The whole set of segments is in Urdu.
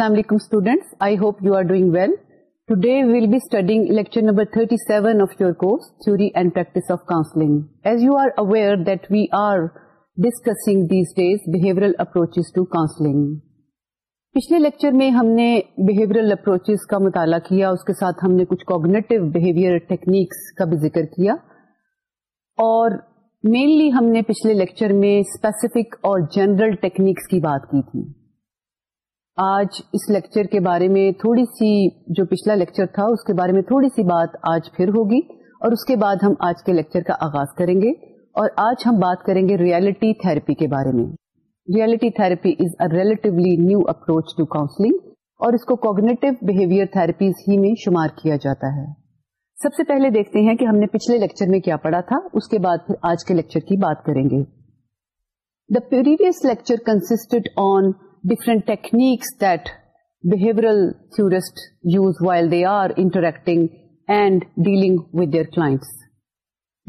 37 پچھلے میں ہم نے اپروچز کا مطالعہ کیا اس کے ساتھ ہم نے کچھ کوگنیٹو بہیویئر ٹیکنیکس کا بھی ذکر کیا اور مینلی ہم نے پچھلے لیکچر میں اسپیسیفک اور جنرل ٹیکنیکس کی بات کی تھی آج اس لیکچر کے بارے میں تھوڑی سی جو پچھلا لیکچر تھا اس کے بارے میں تھوڑی سی بات آج پھر ہوگی اور اس کے بعد ہم آج کے لیکچر کا آغاز کریں گے اور آج ہم بات کریں گے ریالٹی تھراپی کے بارے میں reality therapy is a relatively new approach to counselling اور اس کو کوگنیٹو بہیویئر تھراپیز ہی میں شمار کیا جاتا ہے سب سے پہلے دیکھتے ہیں کہ ہم نے پچھلے لیکچر میں کیا پڑھا تھا اس کے بعد پھر آج کے لیکچر کی بات کریں گے the previous lecture consisted on different techniques that behavioural therapists use while they are interacting and dealing with their class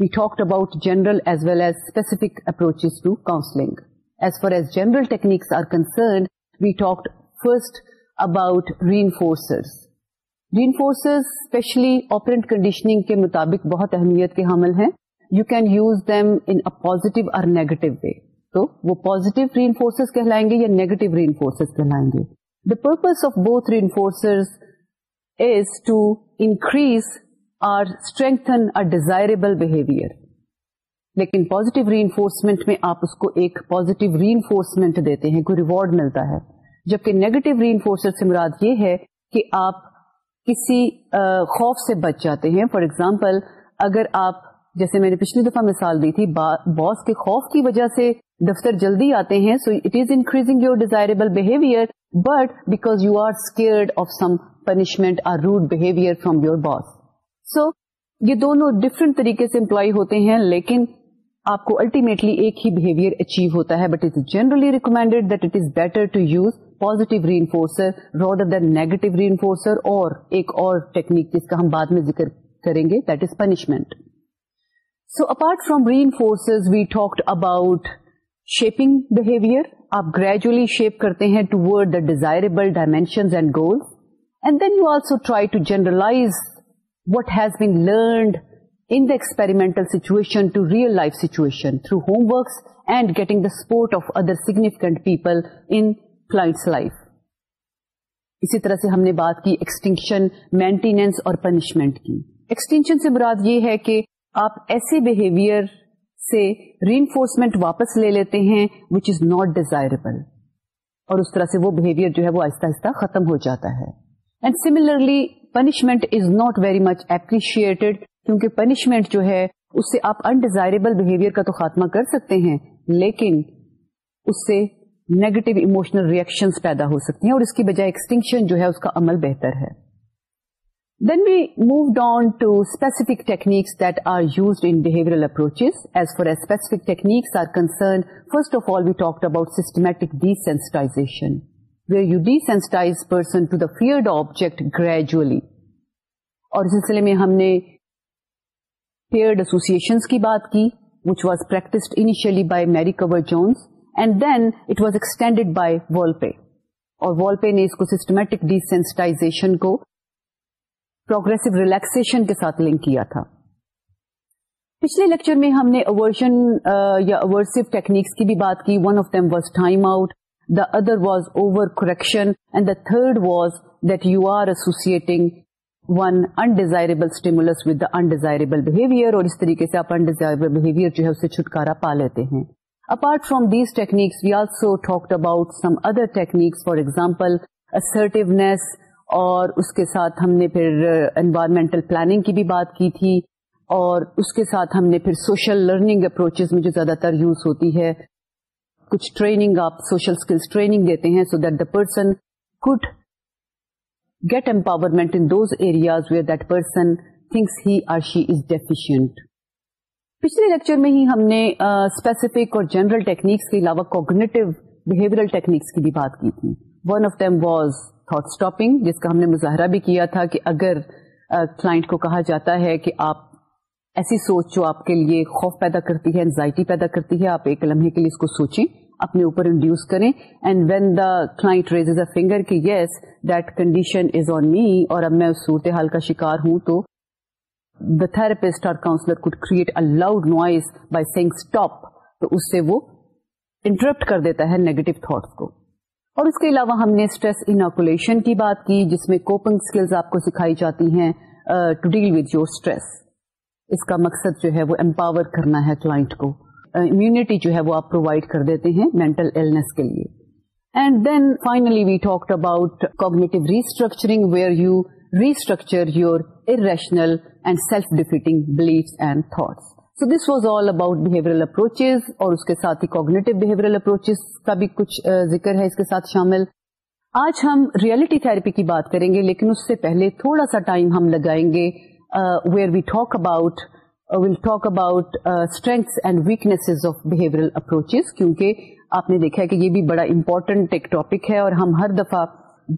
we talk about general as well as specific approach to counselling as far as general techniques are concerned we talk first about reinforcers reinforcers especially operant conditioning کے مطابق بہت اہمیت کے حامل ہیں you can use them in positive اور نیگیٹو وے تو وہ پوزیٹو ری انفورسز کہلائیں گے یا نیگیٹو ری انفورسز کہلائیں گے the purpose of both reinforcers is to increase or strengthen or desirable behaviour لیکن پوزیٹو ری انفورسمنٹ میں آپ اس کو ایک پوزیٹو ری انفورسمنٹ دیتے ہیں کوئی ریوارڈ ملتا ہے جبکہ نیگیٹو ری انفورسر سے مراد یہ ہے کہ آپ کسی خوف سے بچ جاتے ہیں فار ایگزامپل اگر آپ جیسے میں نے پچھلی دفعہ مثال دی تھی باس کے خوف کی وجہ سے دفتر جلدی آتے ہیں so it is increasing your desirable behaviour but because you are scared of some punishment or rude behaviour from your boss so یہ دونوں ڈفرنٹ طریقے سے امپلائی ہوتے ہیں لیکن آپ کو الٹیمیٹلی ایک ہی بہیویئر اچیو ہوتا ہے but is generally recommended that it is better to use positive reinforcer rather negative reinforcer اور ایک اور ٹیکنیک جس کا ہم بعد میں ذکر کریں گے that is punishment so apart from reinforcers we talk about shaping behaviour آپ گریجولی شیپ کرتے ہیں toward the to generalise what has been learned in the experimental situation to real life situation through home works and getting the support of other significant people in class life اسی طرح سے ہم نے بات کی ایکسٹینشن مینٹیننس اور پنشمنٹ کی ایکسٹینشن سے مراد یہ ہے کہ آپ ایسے بہیویئر سے ری انفورسمنٹ واپس لے لیتے ہیں وچ از ناٹ ڈیزائربل اور اس طرح سے وہ بہیویئر جو ہے وہ آہستہ آہستہ ختم ہو جاتا ہے and similarly punishment is not very much appreciated کیونکہ پنشمنٹ جو ہے اس سے آپ انڈیزائربل بہیویئر کا تو خاتمہ کر سکتے ہیں لیکن اس سے نیگیٹو اموشنل ریئیکشن پیدا ہو سکتے ہیں اور اس کی بجائے ایکسٹینکشن جو ہے اس کا عمل بہتر ہے then we mood on ٹوسکیفکس first object gradually اور سلسلے میں ہم نے سسٹمیٹک ڈیسینسٹائزیشن کو پروگرسو ریلیکسن کے ساتھ لنک کیا تھا پچھلے لیکچر میں ہم نے اوورشن یا اوورسو ٹیکنیکس کی کی بھی بات one of them was time out the other was over correction and the third was that you are associating one undesirable stimulus with an undesirable behaviour اور اس طریقے سے آپ انڈیزائربل بہیویئر جو ہے اسے چھٹکارا پا لیتے ہیں apart from these techniques we also talked about some other techniques for example assertiveness اور اس کے ساتھ ہم نے پھر انوائرمنٹل پلاننگ کی بھی بات کی تھی اور اس کے ساتھ ہم نے پھر سوشل لرننگ اپروچز میں جو زیادہ تر یوز ہوتی ہے کچھ ٹریننگ آپ سوشل اسکلس ٹریننگ دیتے ہیں so that the person could get empowerment in those areas where that person thinks he or she is deficient پچھلے لیکچر میں ہی ہم نے اسپیسیفک اور جنرل ٹیکنیکس کے علاوہ کوگنیٹو بہیویئر ٹیکنیکس کی بھی بات کی تھی one of them was thought stopping جس کا ہم نے مظاہرہ بھی کیا تھا کہ اگر کلائنٹ کو کہا جاتا ہے کہ آپ ایسی سوچ جو آپ کے لیے خوف پیدا کرتی ہے انزائٹی پیدا کرتی ہے آپ ایک لمحے کے لیے اس کو سوچیں اپنے اوپر انڈیوس کریں and when the a finger کہ yes that condition is on me اور اب میں اس صورتحال کا شکار ہوں تو دا تھراپسٹ اور counsellor could create a loud noise by saying stop تو اس سے وہ انٹرپٹ کر دیتا ہے نیگیٹو تھاٹس کو اور اس کے علاوہ ہم نے اسٹریس انکولیشن کی بات کی جس میں کوپنگ اسکلز آپ کو سکھائی جاتی ہیں to deal with your stress اس کا مقصد جو ہے وہ امپاور کرنا ہے کلائنٹ کو امیونٹی جو ہے وہ آپ پرووائڈ کر دیتے ہیں مینٹل ایلنس کے لیے and then finally we talk about cognitive restructuring where you restructure your irrational and self defeating beliefs and thoughts so this was all about behaviour approaches اور اس کے ساتھ اپروچز کا بھی کچھ ذکر ہے اس کے ساتھ شامل آج ہم ریئلٹی تھراپی کی بات کریں گے لیکن اس سے پہلے تھوڑا سا ٹائم ہم لگائیں گے where we talk about will talk about strengths and weakness of behaviour approaches کیونکہ آپ نے دیکھا کہ یہ بھی بڑا امپورٹنٹ ایک ٹاپک ہے اور ہم ہر دفعہ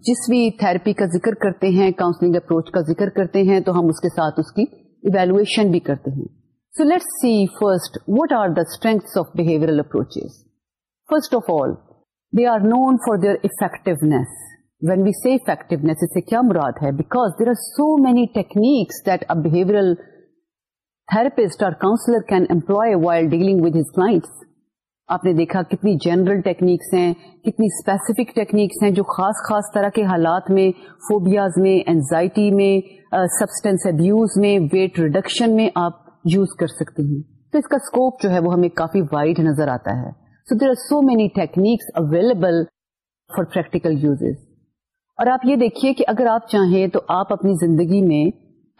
جس بھی تھراپی کا ذکر کرتے ہیں کاؤنسلنگ اپروچ کا ذکر کرتے ہیں تو ہم اس کے ساتھ اس کی ایویلویشن بھی کرتے ہیں so let see first what are the a approaches first of all can are while for their his ہے آپ نے دیکھا کتنی جنرل ٹیکنیکس ہیں کتنی اسپیسیفک ٹیکنیکس ہیں جو خاص خاص طرح کے حالات میں فوبیاز میں اینزائٹی میں سبسٹینس ابیوز میں ویٹ ریڈکشن میں آپ یوز کر سکتے ہیں تو اس کا اسکوپ جو ہے وہ ہمیں کافی وائڈ نظر آتا ہے so there are so many techniques available for practical اور آپ یہ دیکھیے کہ اگر آپ چاہیں تو آپ اپنی زندگی میں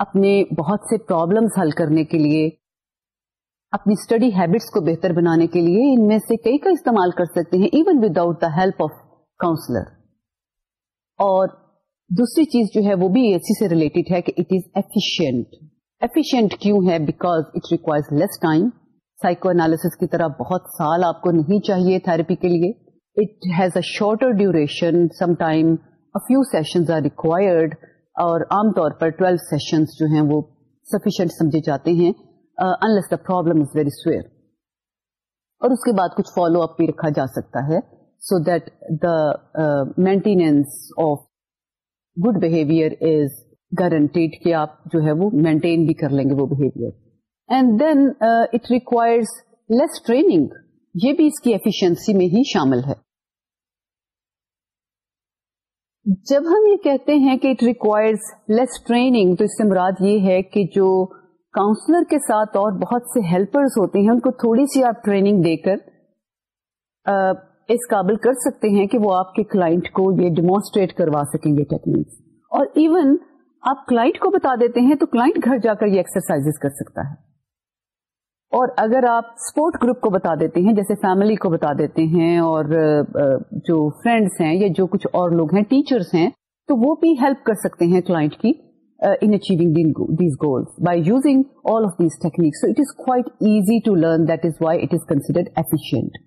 اپنے بہت سے پرابلمس حل کرنے کے لیے اپنی اسٹڈی ہیبٹس کو بہتر بنانے کے لیے ان میں سے کئی کا استعمال کر سکتے ہیں ایون وداؤٹ آف کاؤنسلر اور دوسری چیز جو ہے وہ بھی اسی سے ریلیٹڈ ہے کہ اٹ از ایفیشینٹ ایفیشینٹ کیوں ہے because it requires less time psychoanalysis کی طرح بہت سال آپ کو نہیں چاہیے تھراپی کے لیے it has a shorter duration some time few are required اور عام طور پر ٹویلو سیشنز جو ہیں وہ سفیشینٹ سمجھے جاتے ہیں unless the problem is very severe اور اس کے بعد کچھ فالو اپ بھی رکھا جا سکتا ہے so that the maintenance of good behaviour is guaranteed آپ جو ہے وہ مینٹین بھی کر لیں گے وہ behaviour and then it requires less training یہ بھی اس کی ایفیشنسی میں ہی شامل ہے جب ہم یہ کہتے ہیں کہ اٹ ریکوائرز لیس ٹریننگ تو اس سے مراد یہ ہے کہ جو کاؤنسلر کے ساتھ اور بہت سے ہیلپرز ہوتے ہیں ان کو تھوڑی سی آپ ٹریننگ دے کر اس قابل کر سکتے ہیں کہ وہ آپ کے کلائنٹ کو یہ ڈیمونسٹریٹ کروا سکیں گے ٹیکنیکس اور ایون آپ کلائنٹ کو بتا دیتے ہیں تو کلائنٹ گھر جا کر یہ ایکسرسائز کر سکتا ہے اور اگر آپ سپورٹ گروپ کو بتا دیتے ہیں جیسے فیملی کو بتا دیتے ہیں اور جو فرینڈس ہیں یا جو کچھ اور لوگ ہیں ٹیچرس ہیں تو وہ بھی ہیلپ کر سکتے ہیں کلائنٹ کی in achieving these goals by using all of these technique so it is quite easy to learn that is why it is considered efficient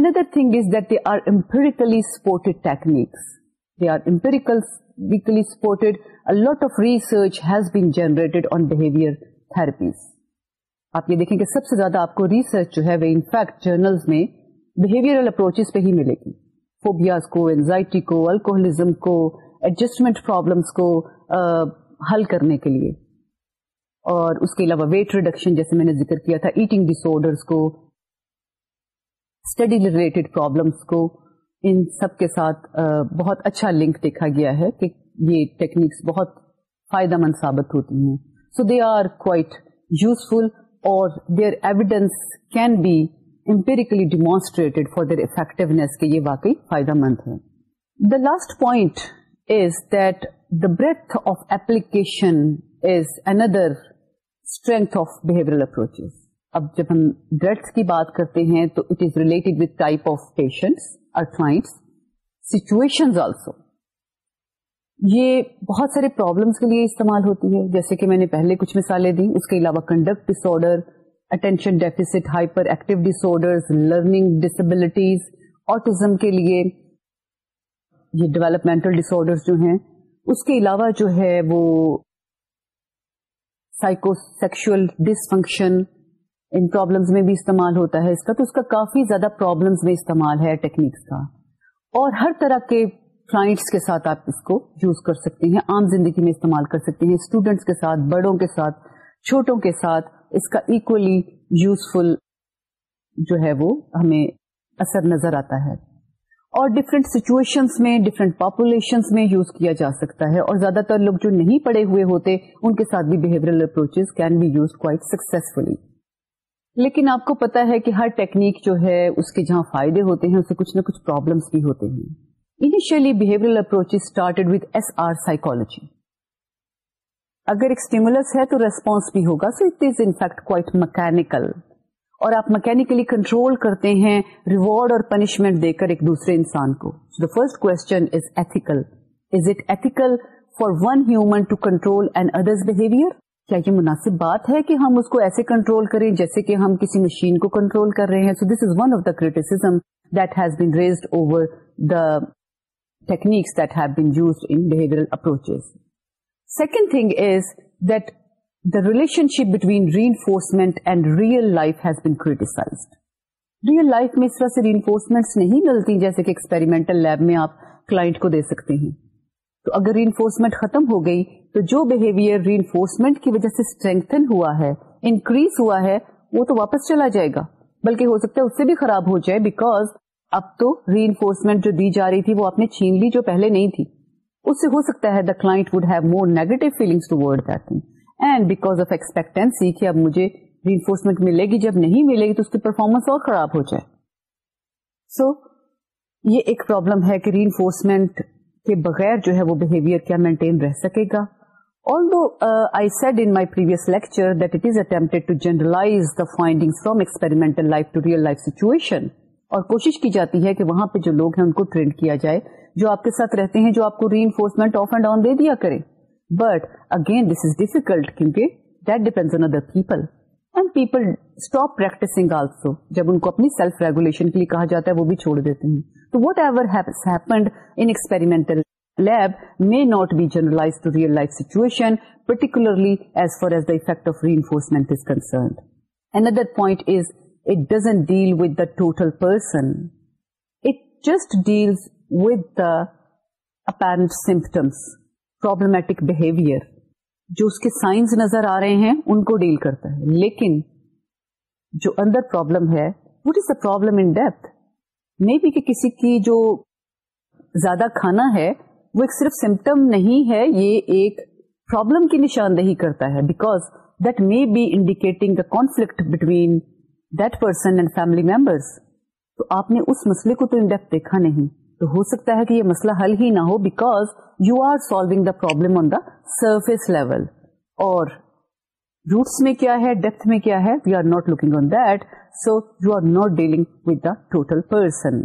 another thing is that they are empirically support techniques they are empirical weakly supported. A lot of research has been generated on behavior therapies. آپ یہ دیکھیں کہ سب سے زیادہ آپ کو ریسرچ جو ہے وہ انفیکٹ جرنلز میں بہیویئرل اپروچز پہ ہی ملے گی فوبیاز کو اینزائٹی کو الکوہلزم کو ایڈجسٹمنٹ پرابلمس کو حل کرنے کے لیے اور اس کے علاوہ ویٹ ریڈکشن جیسے میں نے ذکر کیا تھا ایٹنگ ڈس کو اسٹڈی ریلیٹڈ پرابلمس کو ان سب کے ساتھ بہت اچھا لنک دیکھا گیا ہے کہ یہ ٹیکنیکس بہت فائدہ مند ثابت ہوتی ہیں so they are quite useful اور there evidence can be empirically demonstrate for their effectiveness کے یہ واقعی فائدہ مند ہے the last point is that the breadth of application is another strength of behavioural approaches اب جب ہم ڈرگس کی بات کرتے ہیں تو it is related with type of patients اور آلسو یہ بہت سارے پرابلمس کے لیے استعمال ہوتی ہے جیسے کہ میں نے پہلے کچھ مثالیں دی اس کے علاوہ conduct disorder attention deficit hyperactive disorder learning disabilities autism کے لیے یہ ڈیولپمنٹل ڈس آرڈر جو ہیں اس کے علاوہ جو ہے وہ سائیکو سیکشل ڈس فنکشن ان پرابلمس میں بھی استعمال ہوتا ہے اس کا تو اس کا کافی زیادہ پرابلمس میں استعمال ہے ٹیکنیکس کا اور ہر طرح کے کلائنٹس کے ساتھ آپ اس کو یوز کر سکتے ہیں عام زندگی میں استعمال کر سکتے ہیں اسٹوڈینٹس کے ساتھ بڑوں کے ساتھ چھوٹوں کے ساتھ اس کا ایکولی یوزفل جو ہے وہ ہمیں اثر نظر آتا ہے اور ڈفرینٹ سچویشن میں ڈفرینٹ پاپولیشن میں یوز کیا جا سکتا ہے اور زیادہ تر لوگ جو نہیں پڑے ہوئے ہوتے ان کے ساتھ بھی approaches can be use quite successfully لیکن آپ کو پتا ہے کہ ہر ٹیکنیک جو ہے اس کے جہاں فائدے ہوتے ہیں اسے کچھ نہ کچھ پرابلمس بھی ہوتے ہیں initially behaviour approach started with S R psychology اگر ایک اسٹیمولس ہے تو ریسپونس بھی ہوگا so it is in fact quite mechanical اور آپ مکینکلی کنٹرول کرتے ہیں ریوارڈ اور پنشمنٹ دے کر ایک دوسرے انسان کو the first is is it ethical for one human to control and others behaviour کیا یہ مناسب بات ہے کہ ہم اس کو ایسے کنٹرول کریں جیسے کہ ہم کسی مشین کو کنٹرول کر رہے ہیں so this is one of the criticism that that has been been raised over the techniques have in approaches second thing is that the relationship between reinforcement and real life has been criticised real life میں اس طرح سے ری انفورسمنٹ نہیں ملتی جیسے کہ ایکسپیریمنٹل لیب میں آپ کلائنٹ کو دے سکتے ہیں تو اگر ری ختم ہو گئی تو جو بہیویئر ری انفورسمنٹ کی وجہ سے اسٹرینتھن ہوا ہے انکریز ہوا ہے وہ تو واپس چلا جائے گا بلکہ ہو سکتا ہے اس سے بھی خراب ہو جائے بیکاز اب تو ری انفورسمنٹ جو دی جا رہی تھی وہ آپ نے چھین لی جو پہلے نہیں تھی اس سے ہو سکتا ہے the have more negative feelings toward thing and because of expectancy کہ اب مجھے ری انفورسمنٹ ملے گی جب نہیں ملے گی تو اس کی پرفارمنس اور خراب ہو جائے سو so, یہ ایک پرابلم ہے کہ ری انفورسمنٹ کے بغیر جو ہے وہ بہیویئر کیا مینٹین رہ سکے گا Although uh, I said in my previous lecture that it is attempted to generalize the findings from experimental life to real life situation اور کوشش کی جاتی ہے کہ وہاں پہ جو لوگ ہیں ان کو ٹرینڈ کیا جائے جو آپ کے ساتھ رہتے ہیں جو آپ کو reinforcement off and on دے دیا کرے but again this is difficult کیونکہ that depend on other people and people stop practising also جب ان کو اپنی سیلف ریگولیشن کے لیے کہا جاتا ہے وہ بھی چھوڑ دیتے ہیں what the effect be reinforcement real life Another particularly as far as deal of the concerned person. Point deal person it just apparent symptoms, symptoms behavior. جو اس کے سائنس نظر آ رہے ہیں ان کو ڈیل کرتا ہے لیکن جو اندر پرابلم ہے what is the problem in depth may be کہ کسی کی جو زیادہ کھانا ہے وہ ایک صرف سمٹم نہیں ہے یہ ایک پرابلم کی نشاندہی کرتا ہے because that may be indicating the conflict between that person and family members تو آپ نے اس مسئلے کو تو انڈیپ دیکھا نہیں تو ہو سکتا ہے کہ یہ مسئلہ حل ہی نہ ہو because you are solving the problem on the surface level اور روٹس میں کیا ہے ڈیپتھ میں کیا ہے we are not looking on that so you are not dealing with the total person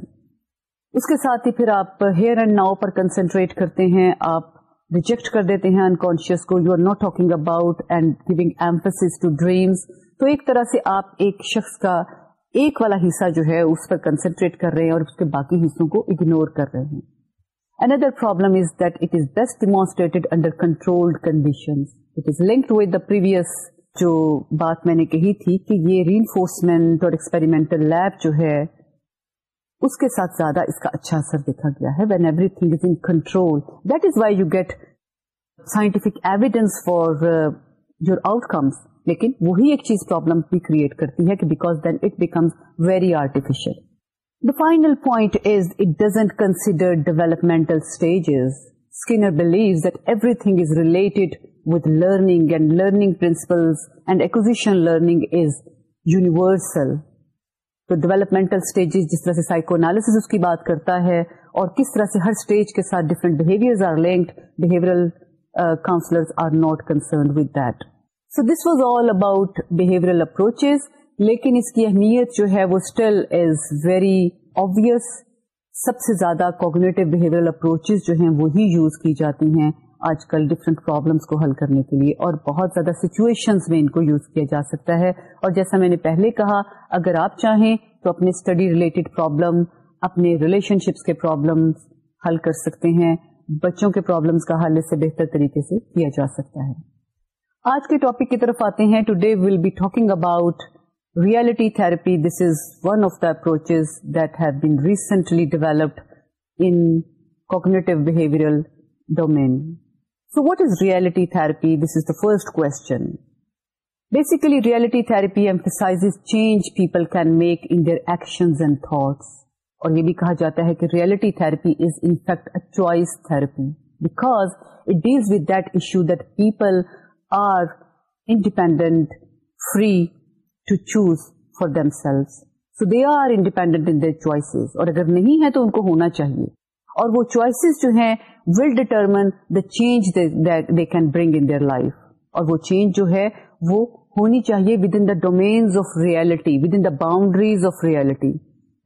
اس کے ساتھ ہی پھر آپ ہیئر اینڈ ناؤ پر کنسنٹریٹ کرتے ہیں آپ ریجیکٹ کر دیتے ہیں انکانشیس کو you are not talking about and giving emphasis to dreams تو ایک طرح سے آپ ایک شخص کا ایک والا حصہ جو ہے اس پر کنسنٹریٹ کر رہے ہیں اور اس کے باقی حصوں کو اگنور کر رہے ہیں another problem is that it is best demonstrated under control condition it is linked with the previous جو بات میں نے کہی تھی کہ یہ ری انفورسمنٹ اور ایکسپیریمنٹل لیب جو ہے اس کے ساتھ زیادہ اس کا اچھا اثر دیکھا گیا ہے when everything is is in control that why you get scientific evidence for your outcomes لیکن وہی ایک چیز پرابلم بھی کریٹ کرتی ہے کہ because then it becomes very artificial the final point is it doesn't consider developmental stages stages جس طرح سے اس کی بات کرتا ہے اور کس طرح سے ہر اسٹیج کے ساتھ different behavioural counsellors are not concerned with that so this was all about behavioural approaches لیکن اس کی اہمیت جو ہے وہ اسٹل از ویری آبویس سب سے زیادہ کوگنیٹو بہیویئر اپروچز جو ہیں وہی یوز کی جاتی ہیں آج کل ڈفرینٹ پرابلمس کو حل کرنے کے لیے اور بہت زیادہ سچویشن میں ان کو یوز کیا جا سکتا ہے اور جیسا میں نے پہلے کہا اگر آپ چاہیں تو اپنے اسٹڈی ریلیٹڈ پرابلم اپنے ریلیشن شپس کے پرابلمس حل کر سکتے ہیں بچوں کے پرابلمس کا حل سے بہتر طریقے سے کیا جا سکتا ہے آج کے ٹاپک کی طرف آتے ہیں today will be talking about reality therapy this is one of the approaches that has been recently developed inquiry therapy this is the first کو reality therapy aims change people can make action and thoughts اور یہ بھی کہا جاتا ہے کہ reality therapy is an act therapy because it with issue that people are independent free to choose for themselves so they are independent اور اگر نہیں ہے تو ان کو ہونا چاہیے اور وہ چوائسیز جو ہیں اور وہ جو ہے وہ ہونی چاہیے باؤنڈریز آف ریئلٹی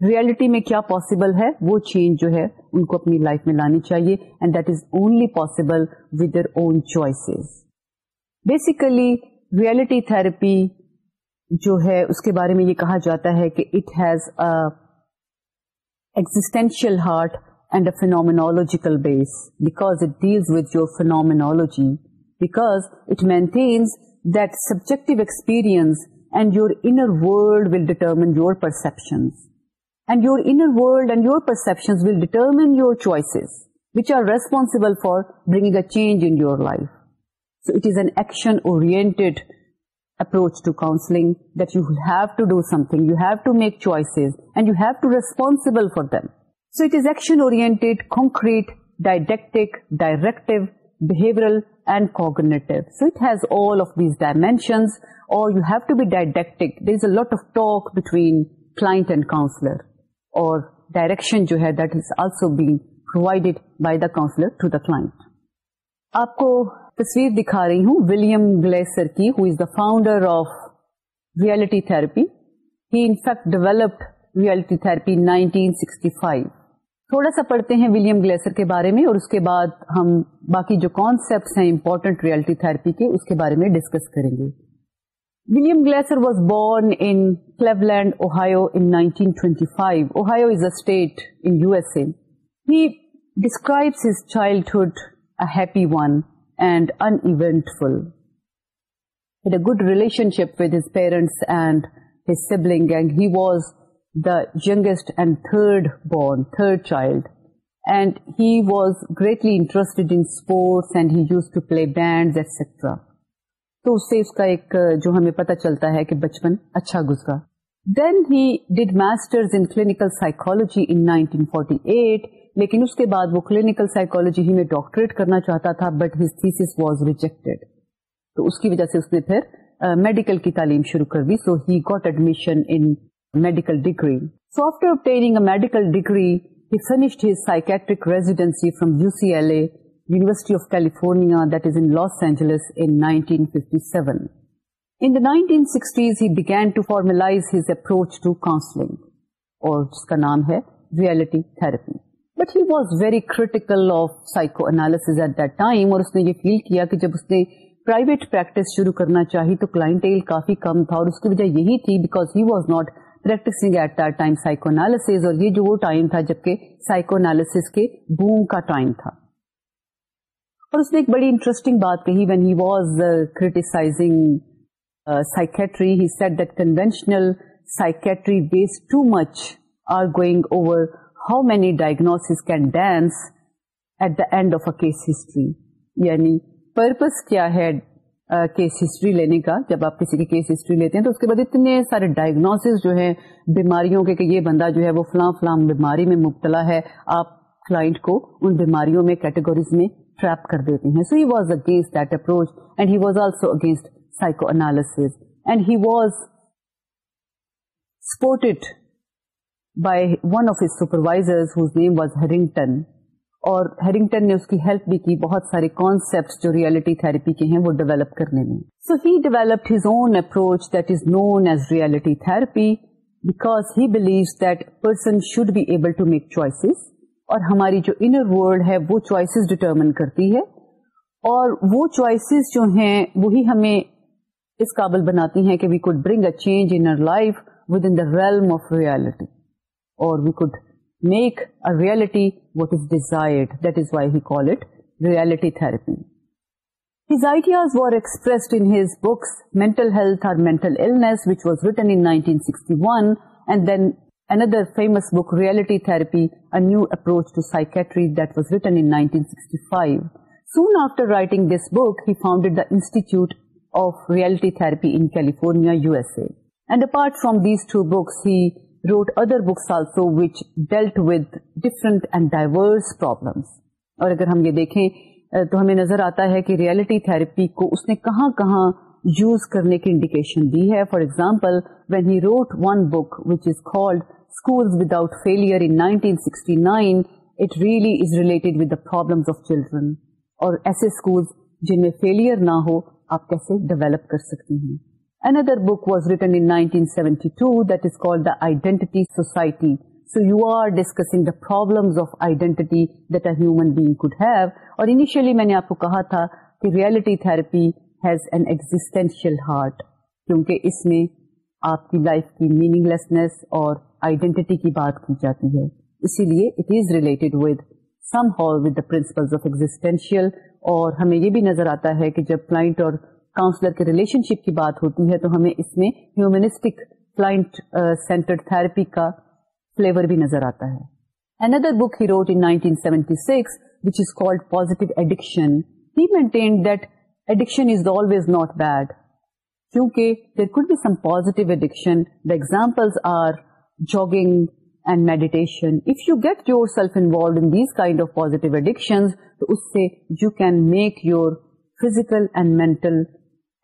ریالٹی میں کیا پاسبل ہے وہ چینج جو ہے ان کو اپنی لائف میں لانی چاہیے and that is only possible with their own choices basically reality therapy جو ہے اس کے بارے میں یہ کہا جاتا ہے کہ it has existential heart and a phenomenological base because it deals with your phenomenology because it maintains that subjective experience and your inner world will determine your perceptions and and your inner world your perceptions will determine your which are responsible for bringing a change in your life. So it is an action-oriented approach to counselling that you have to do something you have to make choice you have to responsible for those action oriented concrete director and cause all of these dimension اور you have to be didactic it of talk between client and counsellor اور ڈائریکشن جو ہے that is also being provided by the counsellor to the client تصویر دکھا رہی ہوں ولیم گلیسر کی who is the founder of reality therapy he in fact developed nineteen sixty five تھوڑا سا پڑھتے ہیں ولیم گلیسر کے بارے میں اور اس کے بعد ہم باقی جو کانسیپٹس ہیں امپورٹنٹ ریئلٹی تھرپی کے اس کے بارے میں ڈسکس کریں گے William Glasser was born and اوہاٹی five Ohio is a in U S A he describes his childhood a happy one good relationship with parents etcetera تو اس سے اس کا ایک جو ہمیں پتا چلتا ہے کہ بچپن اچھا گزرا then he did masters psychology aunty لیکن اس کے بعد وہ کلینکل سائیکولوجی ہی میں ڈاکٹریٹ کرنا چاہتا تھا but his thesis was rejected تو اس کی وجہ سے اس نے پھر میڈیکل uh, کی تعلیم شروع کر دی so he got admission in medical degree so after obtaining a medical degree he finished his psychiatric residency from U C L A university of California that is in Los Angeles in 1957 In the 1960s, he began to formalize his approach to counseling, or its name is Reality Therapy. But he was very critical of psychoanalysis at that time اور اس نے یہ فیل کیا کہ جب اس نے پرائیویٹ پریکٹس شروع کرنا چاہی تو کلائنٹیل کافی کم تھا اور اس کی وجہ یہی تھی because he was not practising at that time psychoanalysis اور یہ جو وہ ٹائم تھا جبکہ سائیکو انالیس کے بوم کا ٹائم تھا اور اس نے ایک بڑی انٹرسٹنگ بات کہی when he was criticising psychiatry he said that conventional psychiatry base too much are going over how many diagnosis can dance at the end of a case history یعنی پرپز کیا ہے کیس ہسٹری لینے کا جب آپ کسی کی کیس ہسٹری لیتے ہیں تو اس کے بعد اتنے سارے ڈائگنوس جو ہیں بیماریوں کے کہ یہ بندہ جو ہے وہ فلاں فلاں بیماری میں مبتلا ہے آپ کلائنٹ کو ان بیماریوں میں کیٹاگریز میں ٹریپ کر دیتے ہیں so he was against that approach and he was also against psychoanalysis and he was supported by one of supervisor اور ہیرنگٹن نے اس کی ہیلپ بھی کی بہت سارے کانسیپٹ جو ریئلٹی تھراپی کے ہیں وہ ڈیولپ کرنے میں so he developed his own approach that is known as reality therapy because he that person should be able to make choices اور ہماری جو انر ورلڈ ہے وہ چوائسیز ڈٹرمن کرتی ہے اور وہ چوائسیز جو ہیں وہی ہمیں اس قابل بناتی ہیں کہ we could bring a change in life with in the realm of reality we could میکلٹی what is ڈیزائرٹی therapies were expressed books میں new approach to psychiatry was written in sixty five soon after writing this book he founded the institute of reality therapy in California U S A and apart from these two books he wrote other books also which dealt with different and diverse problems. اور اگر ہم یہ دیکھیں تو ہمیں نظر آتا ہے کہ ریئلٹی تھراپی کو اس نے کہاں کہاں یوز کرنے کی انڈیکیشن دی ہے for example when he wrote one book which is called school without failure in it really is related with the of children اور ایسے اسکولس جن میں فیلئر نہ ہو آپ کیسے ڈیولپ کر سکتی ہیں ہارٹ کیونکہ اس میں آپ کی لائف کی مینگ لیسنس اور آئیڈینٹی کی بات کی جاتی ہے اسی لیے اور ہمیں یہ بھی نظر آتا ہے کہ جب کلاٹ اور کاؤنسلر کے ریلیشن شپ کی بات ہوتی ہے تو ہمیں اس میں ہیومنسٹک کلائنٹ تھراپی کا فلیور بھی نظر آتا ہے کیونکہ you can make your and mental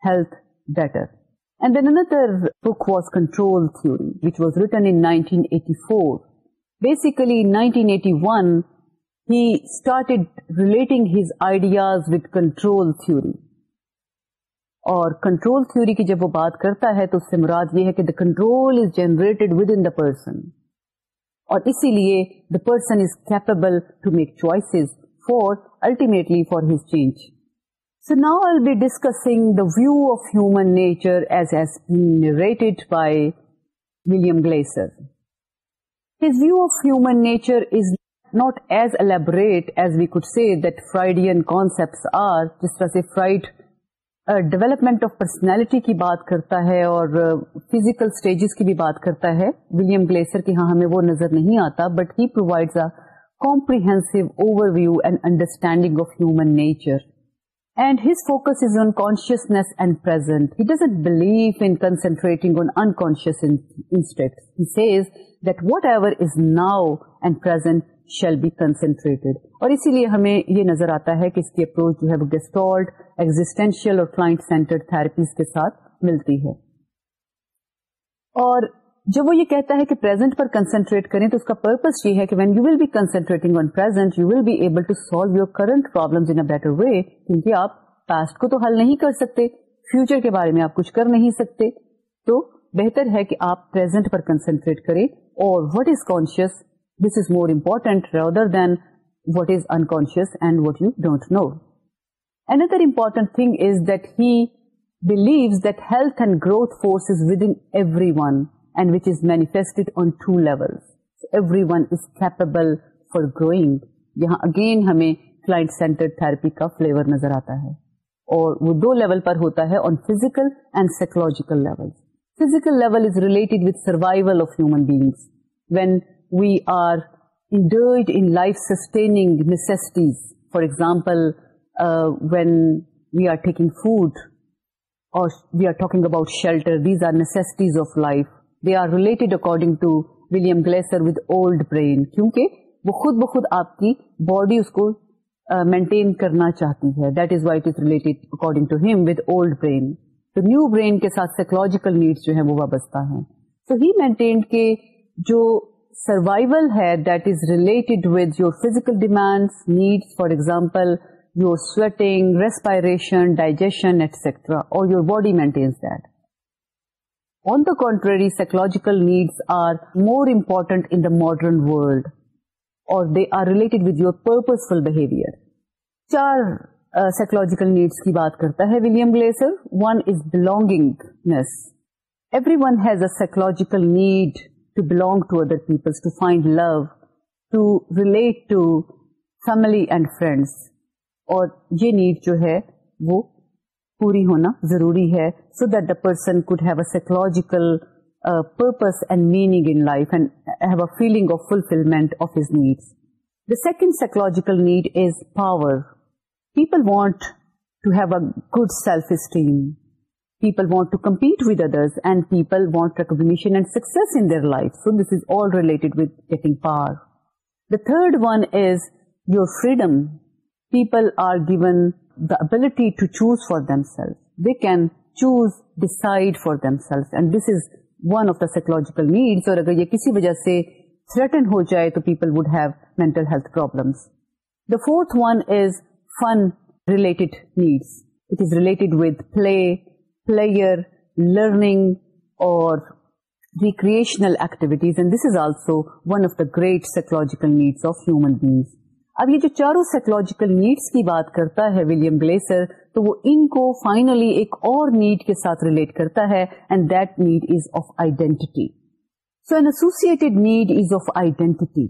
health better. And then another book was was Control control Theory, which written in in 1984. Basically, 1981, he started relating his ideas with control theory کی جب وہ بات کرتا ہے تو اس سے مراد یہ ہے کہ the control generated with in person اور اسی لیے the person is make choices for ultimately for his change so now are be discussing the view of human nature this view of human nature Freud development of personality کی بات کرتا ہے اور فیزیکل اسٹیجز کی بھی بات کرتا ہے ولیم گلیسر کے یہاں ہمیں وہ نظر نہیں آتا but he پرووائڈسٹینڈنگ of human nature اسی لیے ہمیں یہ نظر آتا ہے کہ اس کی اپروچ جو ہے وہ ڈیسٹالشیل اور کلاٹرپیز کے ساتھ ملتی ہے جب وہ یہ کہتا ہے کہ پر کنسنٹریٹ کریں تو اس کا پرپز یہ ہے کہ when you you will will be be concentrating on able to solve your current problem in a better way کیونکہ آپ پاسٹ کو تو حل نہیں کر سکتے فیوچر کے بارے میں آپ کچھ کر نہیں سکتے تو بہتر ہے کہ آپ پرزینٹ پر کنسنٹریٹ کریں اور what is conscious this is more important rather than what is unconscious and what you don't know another important thing is that he believes that health and growth force with انی ون اگین ہمیں فلائنٹ سینٹر تھرپی کا فلیور نظر آتا ہے اور وہ دو لیول پر ہوتا ہے they are related according to William Glasser with old brain کیونکہ وہ خود بخود آپ کی باڈی اس کو مینٹین کرنا چاہتی ہے that is is related according to with old brain تو نیو برین کے ساتھ سائیکولوجیکل نیڈس جو ہیں وہ وابستہ ہیں سو ہی مینٹینڈ کے جو سروائول ہے that is related with your physical demands needs for example your sweating respiration digestion etcetera اور your body maintenance that jackal need are more important you پرائکل کی بات کرتا ہے psychological need to belong to other people love to relate to family and friends اور یہ نیڈ جو ہے وہ پوری ہونا ضروری ہے so that the person could have a psychological purpose and meaning in life and have a feeling of fulfilment of his needs the second psychological need is power people want to have a good self esteem people want to compete with others and people want recognition and success in their life so this is all related with getting power the third one is your freedom people are given ability to choose for themselves they can choose decide for themselves and this is one of the psychological needs اور اگر یہ کسی وجہ سے تھریٹن ہو جائے تو people would have mental health problems the fourth one is fun related needs it is related with play player learning اور recreational activities and this is also one of the great psychological needs of human beings اب یہ جو چاروں سائیکولوجیکل نیڈس کی بات کرتا ہے ولیم گلیسر تو وہ ان کو فائنلی ایک اور نیڈ کے ساتھ ریلیٹ کرتا ہے and that need is of identity so an associated need is of identity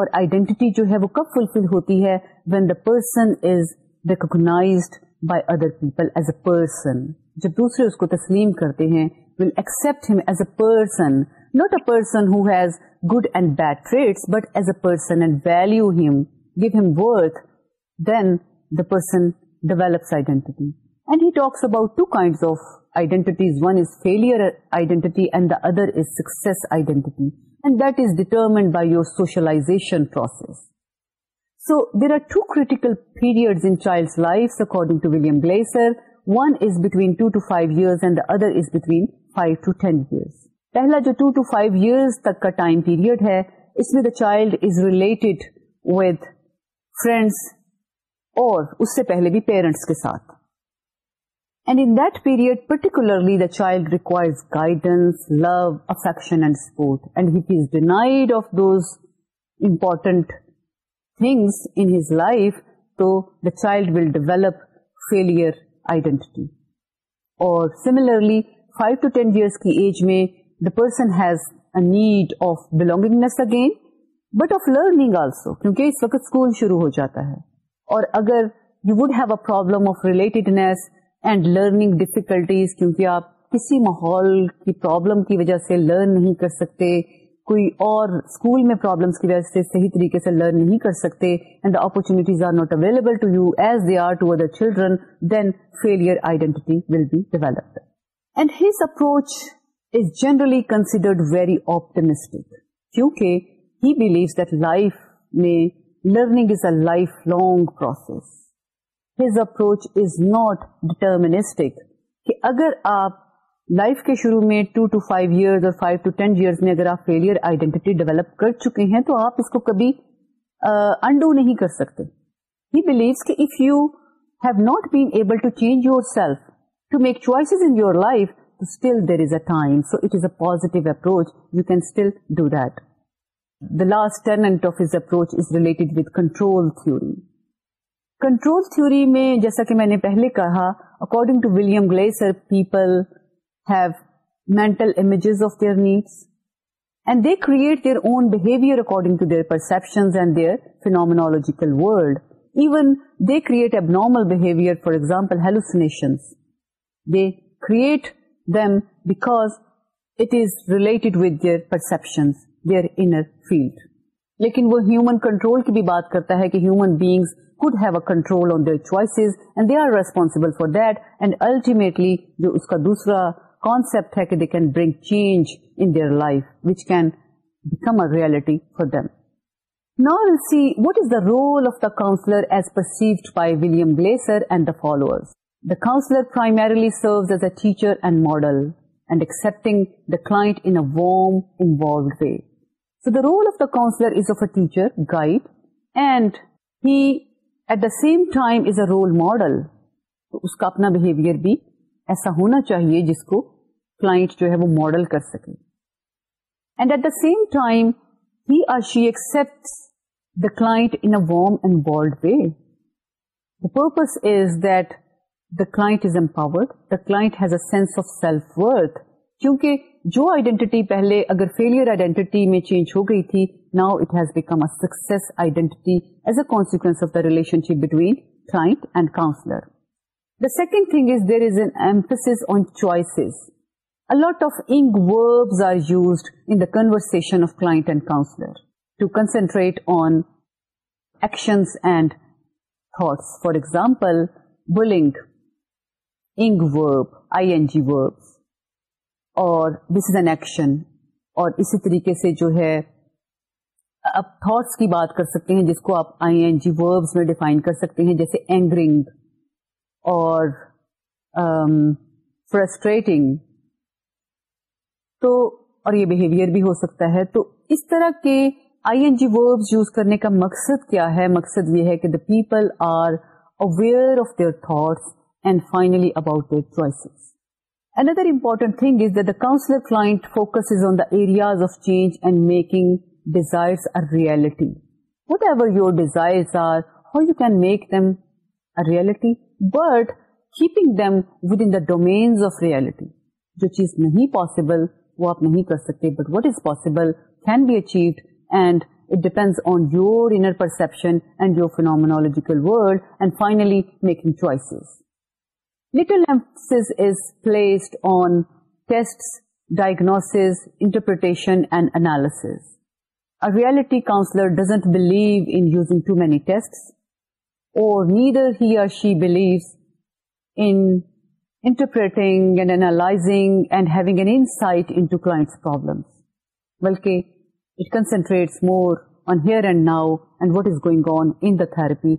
اور آئیڈینٹی جو ہے وہ کب فلفل ہوتی ہے when the person is recognised by other people as a person جب دوسرے اس کو تسلیم کرتے ہیں will accept him as a person not a person who has good and bad traits but as a person and value him give him worth then the person develops identity and he talks about two kind of identities one is fail identity other is success identity and that is determined by your socialisation so there are two critical period in child life according to William Glasser one is between two to five years and the other is between five to ten years پہلا جو ٹو ٹو فائیو ایئرز تک کا ٹائم پیریڈ ہے اس میں the child is related with friends اور اس سے پہلے بھی پیرنٹس کے ساتھ and in third particularly the child requires guidance love affection and support and heat denied of those important things life to the child will develop failure identity اور similarly five to ten years کی ایج میں the person has a need of belongingness again but of learning also کیونکہ اس وقت اسکول شروع ہو جاتا ہے اور اگر you would have a problem of relatedness and learning difficulties کیونکہ آپ کسی ماحول کی پرابلم کی وجہ سے لرن نہیں کر سکتے کوئی اور اسکول میں پرابلمس کی وجہ سے سے صحیح طریقے لرن نہیں کر سکتے and opportunities are are not available to to you as they other children then failure identity will be developed and his approach is generally considered very optimistic کیونکہ بلیوزٹ لائف میں learning is a long process his اپ اگر آپ لائف کے شروع میں ٹو ٹو فائیو ایئر اور ڈیولپ کر چکے ہیں تو آپ اس کو کبھی انڈو نہیں کر سکتے ہی بلیوز کہ if you have not able to change yourself to make life still there is a time so it is a positive approach you can still do that Glasser's approach related میں نے دیئر فیلڈ لیکن وہ ہیومن کنٹرول کی بھی بات کرتا ہے کہ human beings in control on their choices and they are responsible for them accept change life which can become reality for them now see what is the role of the counsellor as perceived by William Glasser and the follower the counsellor primarily serves as a teacher and model and accepting the client world way the role of the counsellor is of a teacher guide and he at the same time is a role model تو اس کا اپنا بہیویئر بھی ایسا ہونا چاہیے جس کو کلا وہ ماڈل کر سکے and at the same time he or she accept the client warm and world way the purpose is the client's empowered the Claus a sense of self worth کیونکہ جو آئیڈینٹی پہلے اگر فیلئر آئیڈینٹی میں چینج ہو گئی تھی now it has become a success identity as a consequence of the relationship between client and counsellor the second thing is there is an emphasis on choices A lot of ing verbs are used in the conversation of client and counselor to concentrate on actions and thoughts. For example, bullying, ing verb, ing verbs. اور دس از این ایکشن اور اسی طریقے سے جو ہے آپ تھاٹس کی بات کر سکتے ہیں جس کو آپ آئی این جی وربس میں ڈیفائن کر سکتے ہیں جیسے اینگرنگ اور فرسٹریٹنگ um, تو اور یہ بہیویئر بھی ہو سکتا ہے تو اس طرح کے I N G verbs use کرنے کا مقصد کیا ہے مقصد یہ ہے کہ the people are aware of their thoughts and finally about their choices اینڈرٹینٹ is the cause of change and making ڈیزائرٹی whatever your desire reality but keeping them with in the domains of reality جو چیز نہیں پاسبل وہ آپ نہیں کر سکتے but what is possible can be achieve and it depends on your in perception and your phenomenological world and finally making choices little emphasis is placed on tests, diagnosis, interpretation, and analysis. A reality counselor doesn't believe in using too many tests, or neither he or she believes in interpreting and analyzing and having an insight into clients' problems. It concentrates more therapy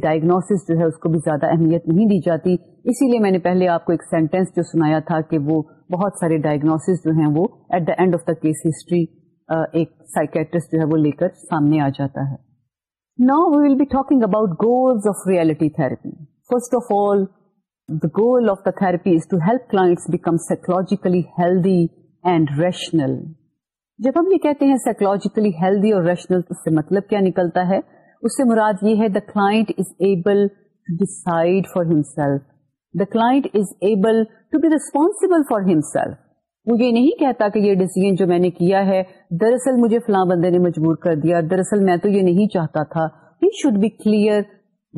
diagnosis جو ہے اس کو بھی زیادہ اہمیت نہیں دی جاتی اسی لیے میں نے آپ کو ایک سینٹینس جو سنایا تھا کہ وہ بہت سارے ڈائگنوس جو ہے uh, ایک سائکیٹرسٹ جو ہے وہ لے کر سامنے آ جاتا ہے نا we will be talking about goals of reality therapy first of all of the therapy is to help clients become psychologically rational جب ہم یہ کہتے ہیں سائیکولوجیکلی ہیلدی اور ریشنل اس سے مطلب کیا نکلتا ہے اس سے مراد یہ ہے the client is able to decide for himself the client is able to be responsible for himself وہ یہ نہیں کہتا کہ یہ ڈیسیزن جو میں نے کیا ہے دراصل مجھے فلاں بندے نے مجبور کر دیا دراصل میں تو یہ نہیں چاہتا تھا he should be clear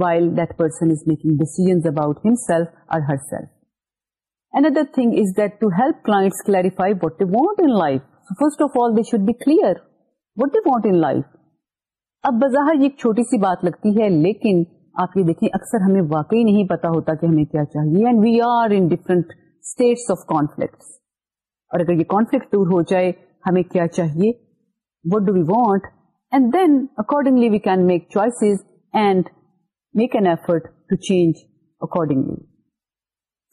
while that person is making decisions about himself اور herself another thing is that to help clients clarify what to want in life first of all they should be clear what they want in life اب بظاہر یہ چھوٹی سی بات لگتی ہے لیکن آپ یہ دیکھیں اکثر ہمیں واقعی نہیں پتا ہوتا کہ ہمیں کیا چاہیے and we are in different states of conflict اور اگر یہ کانفلکٹ دور ہو جائے ہمیں کیا چاہیے what do we want and then accordingly we can make choices and make an effort to change accordingly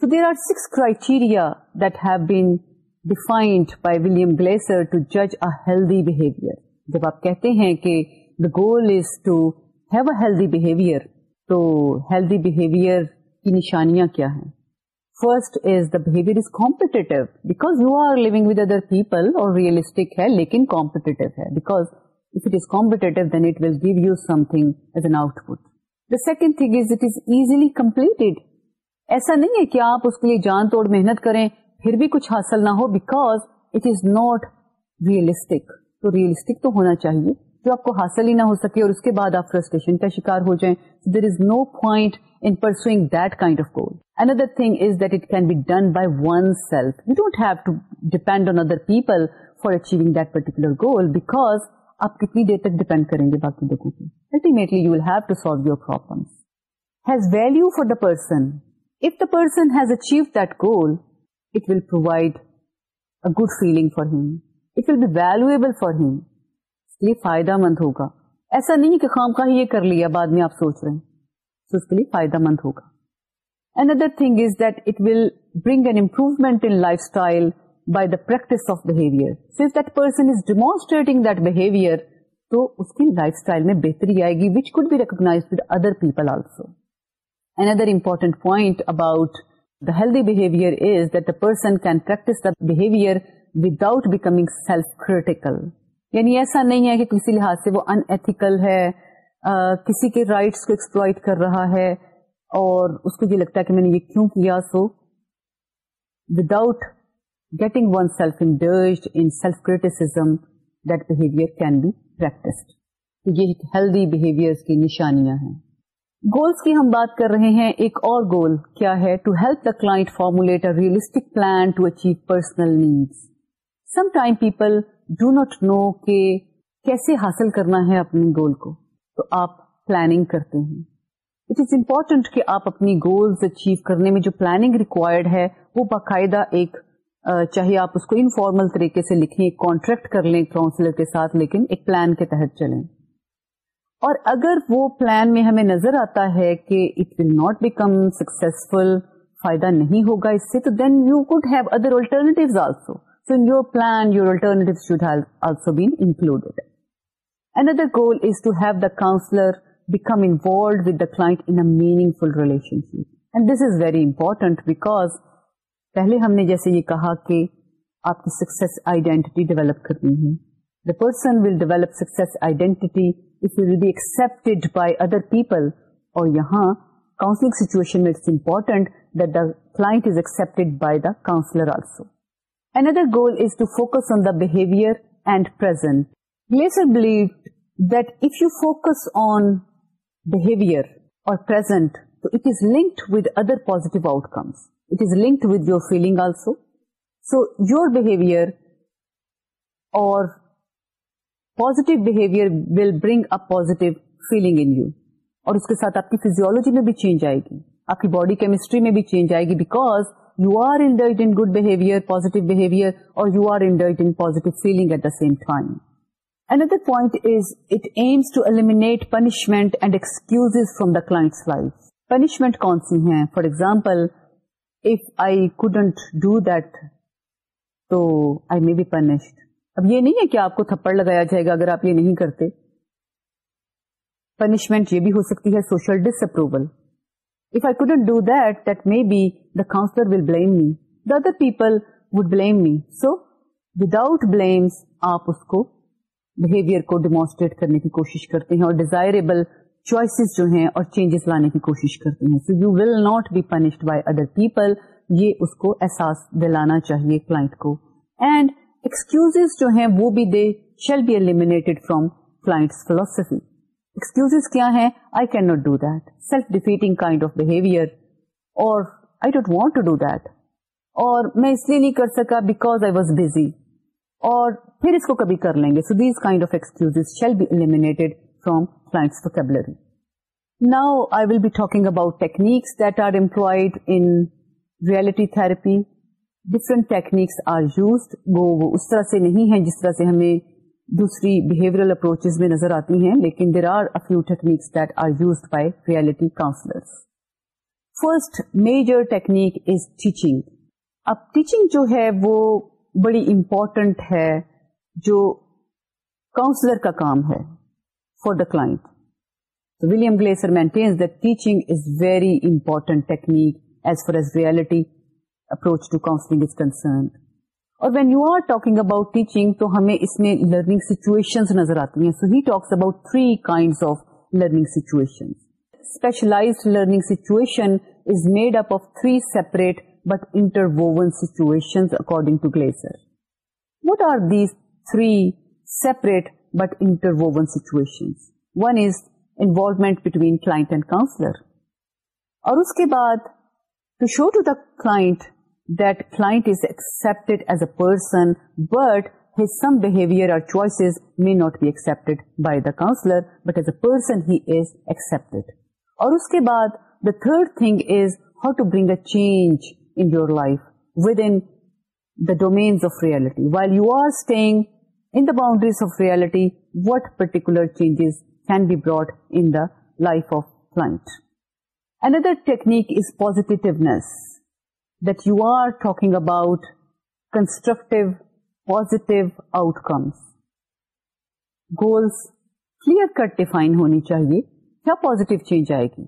so there are six criteria that have been defined by William Glasser to جج ا ہیلدیئر جب آپ کہتے ہیں کہ دا گولر تو ہیں فرسٹ ود ادر پیپل اور ریئلسٹک لیکن ایسا نہیں ہے کہ آپ اس کے لیے جان توڑ محنت کریں پھر بھی کچھ حاصل نہ ہو because it is not realistic تو ریئلسٹک تو ہونا چاہیے جو آپ کو حاصل ہی نہ ہو سکے اور اس کے بعد آپ فرسٹریشن کا شکار ہو جائیں there is no point in pursuing that kind of goal another thing is that it can be done by oneself you don't have to depend on other people for achieving that particular goal because آپ کتنی دیر تک ڈیپینڈ کریں گے باقی لوگوں پہ your problem has value for the person it will provide a good feeling for him. It will be valuable for him. اس لیے فائدہ مند ہوگا ایسا نہیں کہ خام خواہ یہ کر لیا بعد میں آپ سوچ رہے ہیں so اس کے لیے فائدہ مند ہوگا Another thing is that it will bring an improvement in lifestyle by the practice of behavior. Since that person is demonstrating that behavior, تو اس کی لائف اسٹائل میں بہتری آئے گی which could be recognized with other people also. Another important point about healthy بہرٹ person can practise without becoming self critical یعنی ایسا نہیں ہے کہ کسی لحاظ سے وہ ان ایتھیکل ہے کسی کے رائٹس کو ایکسپلوئٹ کر رہا ہے اور اس کو یہ لگتا ہے کہ میں نے یہ کیوں کیا so without getting one self in self criticism that behaviour can be practised یہ ہیلدی بہیویئر کی نشانیاں ہیں گولس کی ہم بات کر رہے ہیں ایک اور گول کیا ہے to help the formulate realistic plan to achieve personal needs some time people do not know کہ کیسے حاصل کرنا ہے اپنے گول کو تو آپ پلاننگ کرتے ہیں اٹ از امپورٹنٹ کہ آپ اپنی گولس اچیو کرنے میں جو پلاننگ ریکوائرڈ ہے وہ باقاعدہ ایک چاہے آپ اس کو انفارمل طریقے سے لکھیں ایک کانٹریکٹ کر لیں کاؤنسلر کے ساتھ لیکن ایک پلان کے تحت چلیں اور اگر وہ پلان میں ہمیں نظر آتا ہے کہ it will not become successful فائدہ نہیں ہوگا اس سے تو then you could have other also so in your plan your should also been included other goal is to have the counsellor become involved with the client in meaningful ship and this is very important because پہلے ہم نے جیسے یہ کہا کہ آپ کی سکسیس آئیڈینٹی ڈیولپ کرنی ہے the person will develop success identity یہاں کاؤنسلنگ سیچویشنٹنٹ the client is accept by the counsellor also another goal is to focus on that پرنکڈ with other positive outcomes it is linked with your feeling also so your behaviour اور positive behaviour will bring a positive feeling in you اور اس کے ساتھ آپ کی فیزیولوجی میں بھی چینج آئے گی آپ کی باڈی کیمسٹری میں بھی چینج آئے گی because you are indulged in good behaviour positive behaviour اور you are indulged in positive feeling at the same time Another point is it aims to eliminate punishment and excuses from the client's life. Punishment counts in here. For example, if I couldn't do that, so I may be punished. اب یہ نہیں ہے کہ آپ کو تھپڑ لگایا جائے گا اگر آپ یہ نہیں کرتے پنشمنٹ یہ بھی ہو سکتی ہے social disapproval if I couldn't do that that may be the counsellor will blame me the other people would blame me so without blames آپ اس کو بہیویئر کو ڈیمونسٹریٹ کرنے کی کوشش کرتے ہیں اور ڈیزائربل چوائسیز جو ہیں اور چینجز لانے کی کوشش کرتے ہیں so you will not be punished by other people یہ اس کو احساس دلانا چاہیے کلائنٹ کو اینڈ ایکسکیوز جو ہیں وہ بھی they shall be L from class philosophy excuses کیا ہیں I can not do that self defeating kind of behaviour اور I don't want to do that اور میں اس لیے نہیں کر سکا بیکاز آئی واز بزی اور پھر اس کو کبھی کر لیں گے so these kind of excuses shall be from from vocabulary now I will be talking about techniques that are employed in reality therapy different techniques are used وہ اس طرح سے نہیں ہے جس طرح سے ہمیں دوسری بہیویئرل اپروچ میں نظر آتی ہیں لیکن there are few techniques that are use by reality counsellor first major technique is teaching اب ٹیچنگ جو ہے وہ بڑی امپورٹنٹ ہے جو کاؤنسلر کا کام ہے for the client William Glasser maintenance teaching is very important technique as far as reality approach to counselling is concern اور when you are talking about teaching تو ہمیں اس میں لرننگ سچویشن نظر آتی ہیں so he talks about three kind of learning situation situation specialize learning is made up of three separate but inter situation according to Glasser what are these three separate but inter situation one is involvement between and counsellor اور اس کے بعد شو ٹو دا کلا پرسن بٹ سم بہیویئر اور چوائسز میں not be accept by the counsellor but as a person he is accept اور اس کے بعد the third thing is how to bring اچھا life with in domains of reality while you are اسٹ boundaries of reality what particular changes can be brought in life of flight and other techniques positive outcomes goals clear cut define ہونی چاہیے کیا پوزیٹو چینج آئے گی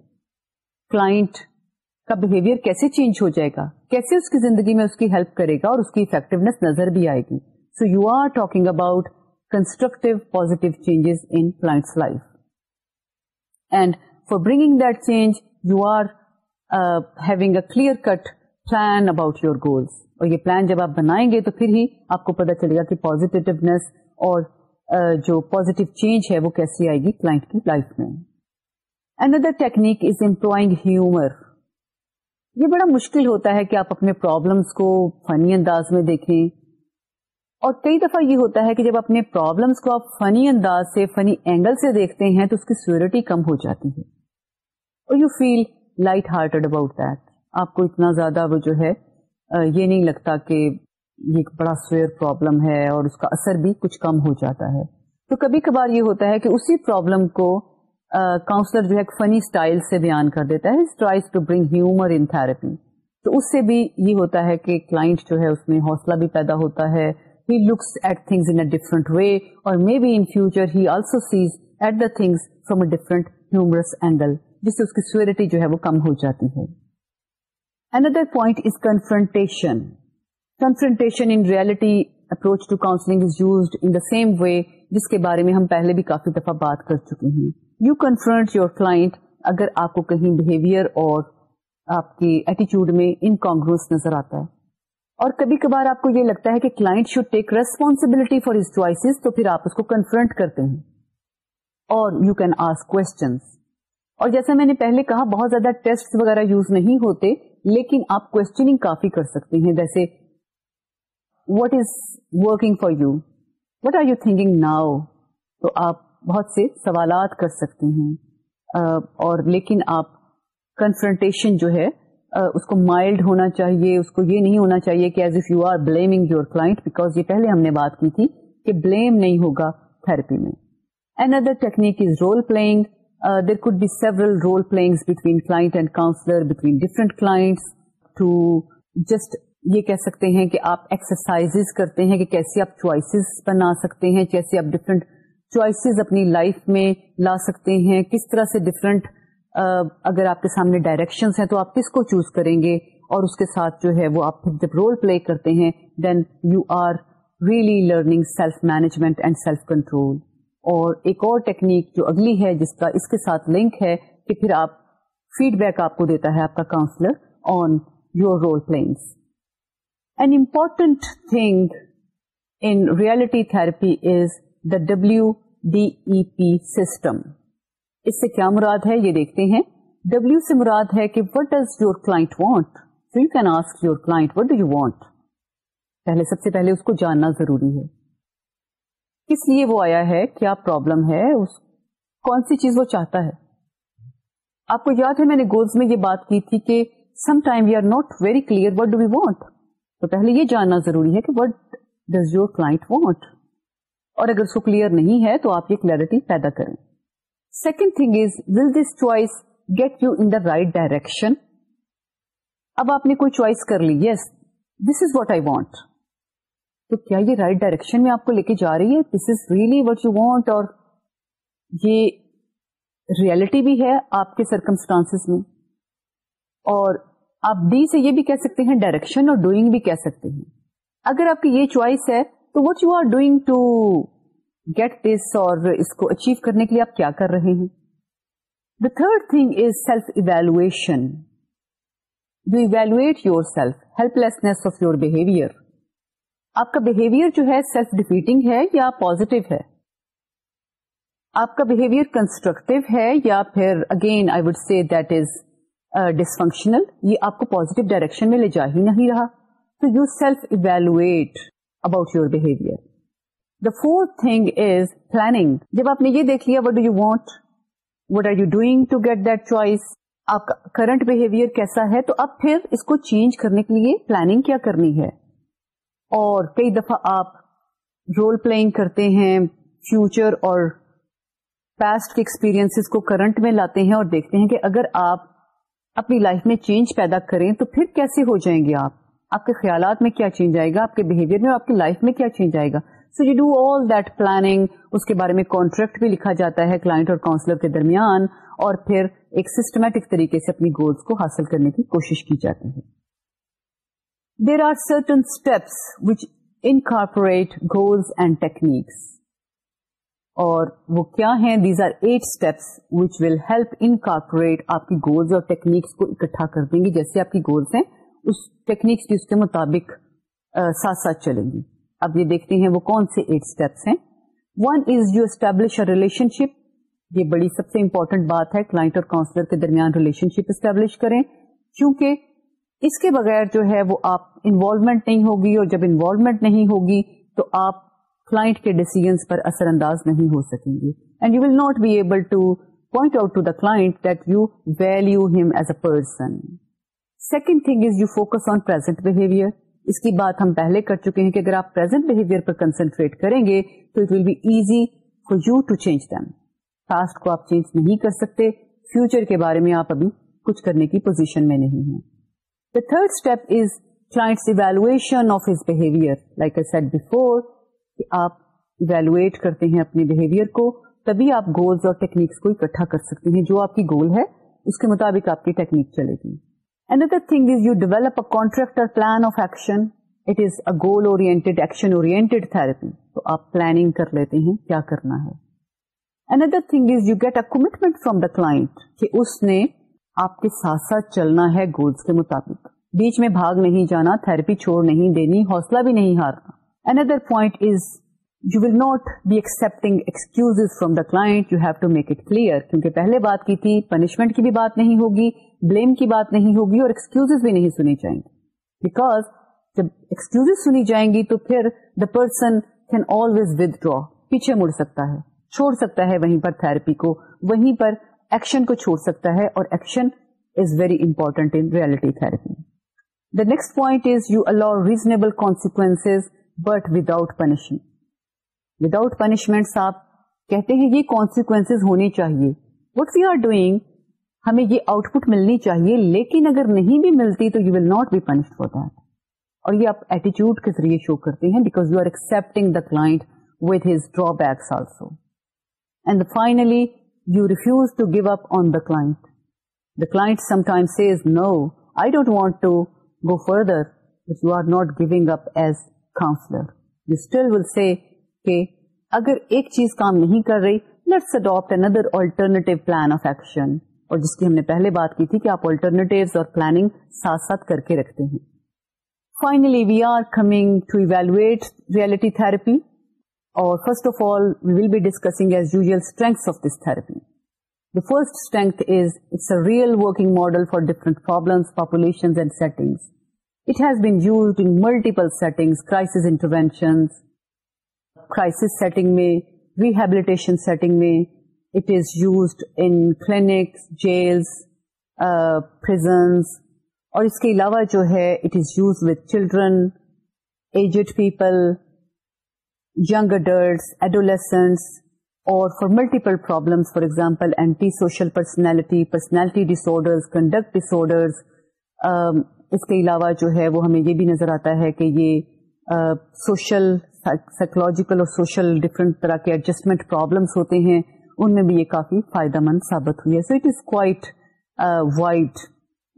کلاویئر کیسے چینج ہو جائے گا کیسے اس کی زندگی میں اس کی ہیلپ کرے گا اور اس کی افیکٹونیس نظر بھی آئے گی so you are talking about constructive positive changes in class life and for bringing that change you are having a clear cut plan about your goals اور یہ پلان جب آپ بنائیں گے تو پھر ہی آپ کو پتا چلے گا کہ پوزیٹیونیس اور جو پوزیٹو چینج ہے وہ کیسی آئے گی کی لائف میں another technique is employing humour یہ بڑا مشکل ہوتا ہے کہ آپ اپنے پرابلمس کو فنی انداز میں دیکھیں اور کئی دفعہ یہ ہوتا ہے کہ جب اپنے پرابلمس کو آپ فنی انداز سے فنی اینگل سے دیکھتے ہیں تو اس کی سیورٹی کم ہو جاتی ہے اور you feel light hearted about that آپ کو اتنا زیادہ وہ جو ہے یہ نہیں لگتا کہ یہ ایک بڑا سویئر پرابلم ہے اور اس کا اثر بھی کچھ کم ہو جاتا ہے تو کبھی کبھار یہ ہوتا ہے کہ اسی پرابلم کو کاؤنسلر جو ہے ایک فنی اسٹائل سے بیان کر دیتا ہے to bring humour in therapy تو اس سے بھی یہ ہوتا ہے کہ کلائنٹ جو ہے اس میں حوصلہ بھی پیدا ہوتا ہے he looks at things in different way اور may be in future he also sees at the things from a different humorous angle جس سے اس کی سویرٹی جو ہے وہ کم ہو جاتی ہے Another point is confrontation. Confrontation in reality approach to counseling is used in the same way جس کے بارے میں ہم پہلے بھی کافی دفعہ بات کر چکے ہیں یو کنفرنٹ یور اگر آپ کو کہیں بہیویئر اور آپ کے ایٹیچیوڈ میں انکانگروس نظر آتا ہے اور کبھی کبھار آپ کو یہ لگتا ہے کہ client should take responsibility for his choices تو پھر آپ اس کو کنفرنٹ کرتے ہیں اور یو کین آسک کو جیسا میں نے پہلے کہا بہت زیادہ ٹیسٹ وغیرہ یوز نہیں ہوتے لیکن آپ کوشچنگ کافی کر سکتے ہیں جیسے what is working for you what are you thinking now تو آپ بہت سے سوالات کر سکتے ہیں uh, اور لیکن آپ کنفرنٹیشن جو ہے uh, اس کو مائلڈ ہونا چاہیے اس کو یہ نہیں ہونا چاہیے کہ as if you are blaming your because یہ پہلے ہم نے بات کی تھی کہ بلیم نہیں ہوگا تھرپی میں other technique is role playing there could be several role between between and counsellor between different clients to just یہ کہہ سکتے ہیں کہ آپ ایکسرسائز کرتے ہیں کہ کیسے آپ چوائسیز بنا سکتے ہیں کیسے آپ ڈفرنٹ چوائسیز اپنی لائف میں لا سکتے ہیں کس طرح سے ڈفرنٹ اگر آپ کے سامنے ڈائریکشن ہیں تو آپ کس کو چوز کریں گے اور اس کے ساتھ جو ہے وہ آپ جب رول پلے کرتے ہیں then you are really learning self management and self control اور ایک اور ٹیکنیک جو اگلی ہے جس کا اس کے ساتھ لنک ہے کہ پھر آپ فیڈ بیک آپ کو دیتا ہے آپ کا counsellor on your role an important thing in reality therapy is the W D E P system اس سے کیا مراد ہے یہ دیکھتے ہیں ڈبلو سے مراد ہے کہ what does your client your client do you want پہلے سب سے پہلے اس کو جاننا ضروری ہے کس لیے وہ آیا ہے کیا پرابلم ہے اس کون سی چیز وہ چاہتا ہے آپ کو یاد ہے میں نے گولز میں یہ بات کی تھی کہ some time we are not very clear what do we want تو پہلے یہ جاننا ضروری ہے کہ وٹ ڈز یور کلاٹ اور اگر اس کو کلیئر نہیں ہے تو آپ یہ کلیئرٹی پیدا کریں second thing is will this choice get you in the right direction اب آپ نے کوئی چوائس کر لی yes this is what I want کیا یہ رائٹ ڈائریکشن میں آپ کو لے کے جا رہی ہے this is really what you want اور یہ ریئلٹی بھی ہے آپ کے سرکمسٹانس میں اور آپ ڈی سے یہ بھی کہہ سکتے ہیں ڈائریکشن اور ڈوئنگ بھی کہہ سکتے ہیں اگر آپ کی یہ چوائس ہے تو what you are doing to get this اور اس کو اچیو کرنے کے لیے آپ کیا کر رہے ہیں the third thing is self evaluation you evaluate your self helplessness of your behaviour آپ کا بہیویئر جو ہے سیلف ڈیفیٹنگ ہے یا پوزیٹو ہے آپ کا بہیویئر کنسٹرکٹیو ہے یا پھر again I would say that is dysfunctional یہ آپ کو پوزیٹو ڈائریکشن میں لے جا ہی نہیں رہا تو you self evaluate about your behaviour the fourth thing is planning جب آپ نے یہ دیکھ لیا what do you want what are you doing to get that choice آپ کا کرنٹ بہیویئر کیسا ہے تو آپ پھر اس کو چینج کرنے کے لیے پلاننگ کیا کرنی ہے اور کئی دفعہ آپ رول پلئنگ کرتے ہیں فیوچر اور پاسٹ کے ایکسپیرئنس کو کرنٹ میں لاتے ہیں اور دیکھتے ہیں کہ اگر آپ اپنی لائف میں چینج پیدا کریں تو پھر کیسے ہو جائیں گے آپ آپ کے خیالات میں کیا چینج آئے گا آپ کے بہیویئر میں آپ کی لائف میں کیا چینج آئے گا so you do all that planning اس کے بارے میں کانٹریکٹ بھی لکھا جاتا ہے کلائنٹ اور کاؤنسلر کے درمیان اور پھر ایک سسٹمیٹک طریقے سے اپنی گولس کو حاصل کرنے کی کوشش کی جاتی ہے there are certain steps which incorporate goals and techniques اور وہ کیا ہیں these are eight steps which will help incorporate آپ کی گولز اور ٹیکنیکس کو اکٹھا کر دیں گے جیسے آپ کی گولز ہیں اس ٹیکنیکس کی اس کے مطابق ساتھ ساتھ چلے گی اب یہ دیکھتے ہیں وہ کون سے ایٹ اسٹیپس ہیں one is you establish relationship یہ بڑی سب سے امپورٹنٹ بات ہے کلائنٹ اور کاؤنسلر کے درمیان ریلیشن شپ اسٹیبلش کریں کیونکہ اس کے بغیر جو ہے وہ آپ انوالومنٹ نہیں ہوگی اور جب انوالومنٹ نہیں ہوگی تو آپ کلائنٹ کے ڈیسیزنس پر اثر انداز نہیں ہو سکیں گے and you you you will not be able to to point out the that value ہم as a person second thing is focus on present behaviour اس کی بات ہم پہلے کر چکے ہیں کہ اگر آپ پرزینٹ بہیویئر پر کنسنٹریٹ کریں گے تو it will be easy for you to change them past کو آپ چینج نہیں کر سکتے فیوچر کے بارے میں آپ ابھی کچھ کرنے کی پوزیشن میں نہیں ہیں third step is class behaviour like کرتے ہیں اپنے بہیویئر کو کو تبھی آپ گولز اور ٹیکنیکس اکٹھا کر سکتے ہیں جو آپ کی گول ہے اس کے مطابق آپ کی ٹیکنیک چلے گی another thing is you develop a contractor plan of action it is a goal oriented action oriented therapy تو آپ پلاننگ کر لیتے ہیں کیا کرنا ہے another thing is you get a commitment from the client کہ اس نے آپ کے ساتھ ساتھ چلنا ہے گولس کے مطابق بیچ میں بھاگ نہیں جانا تھراپی چھوڑ نہیں دینی حوصلہ بھی نہیں ہارنا another point is you will not be accepting excuse from the client you have to make it clear کیونکہ پہلے بات کی تھی پنشمنٹ کی بھی بات نہیں ہوگی بلیم کی بات نہیں ہوگی اور ایکسکیوز بھی نہیں سنی جائیں گی بیکاز جب ایکسکیوز سنی جائیں گی تو پھر the person can always withdraw پیچھے مڑ سکتا ہے چھوڑ سکتا ہے وہیں پر تھراپی کو وہیں پر ایکشن کو چھوڑ سکتا ہے اور action is very important in therapy the next point is you allow reasonable consequence but punishment punishment یہ کانسیکوینس چاہیے وٹ وی آر ڈوئنگ ہمیں یہ آؤٹ پٹ ملنی چاہیے لیکن اگر نہیں بھی ملتی تو you will not be punished for that اور یہ آپ ایٹیچیوڈ کے ذریعے شو کرتے ہیں because you are accepting the his drawbacks also and finally you refuse to give اپنائنٹ the class sometime go further will see اگر ایک چیز کام نہیں کر رہی let's adapt another alternative plan of action اور جس کی ہم نے پہلے بات کی تھی کہ آپ آلٹرنیٹیو اور پلاننگ ساتھ ساتھ کر کے رکھتے ہیں finally we are coming to evaluate reality therapy اور first of all will be discussing as strengths of this therapy the first strength is it's real working model for ڈفرنٹنس multiplications setting میں ریہیبلیٹیشن سیٹنگ میں اٹ از یوزڈ پرزنس اور اس کے علاوہ جو ہے it is use with children aged people for multiple problem for example anti social personality personality disorders conduct dish orders اس کے علاوہ جو ہے وہ ہمیں یہ بھی نظر آتا ہے کہ یہ سوشل سائیکولوجیکل اور سوشل ڈفرینٹ طرح کے ایڈجسٹمنٹ پرابلمس ہوتے ہیں ان میں بھی یہ کافی فائدہ مند ثابت ہوئی ہے so it is quite wide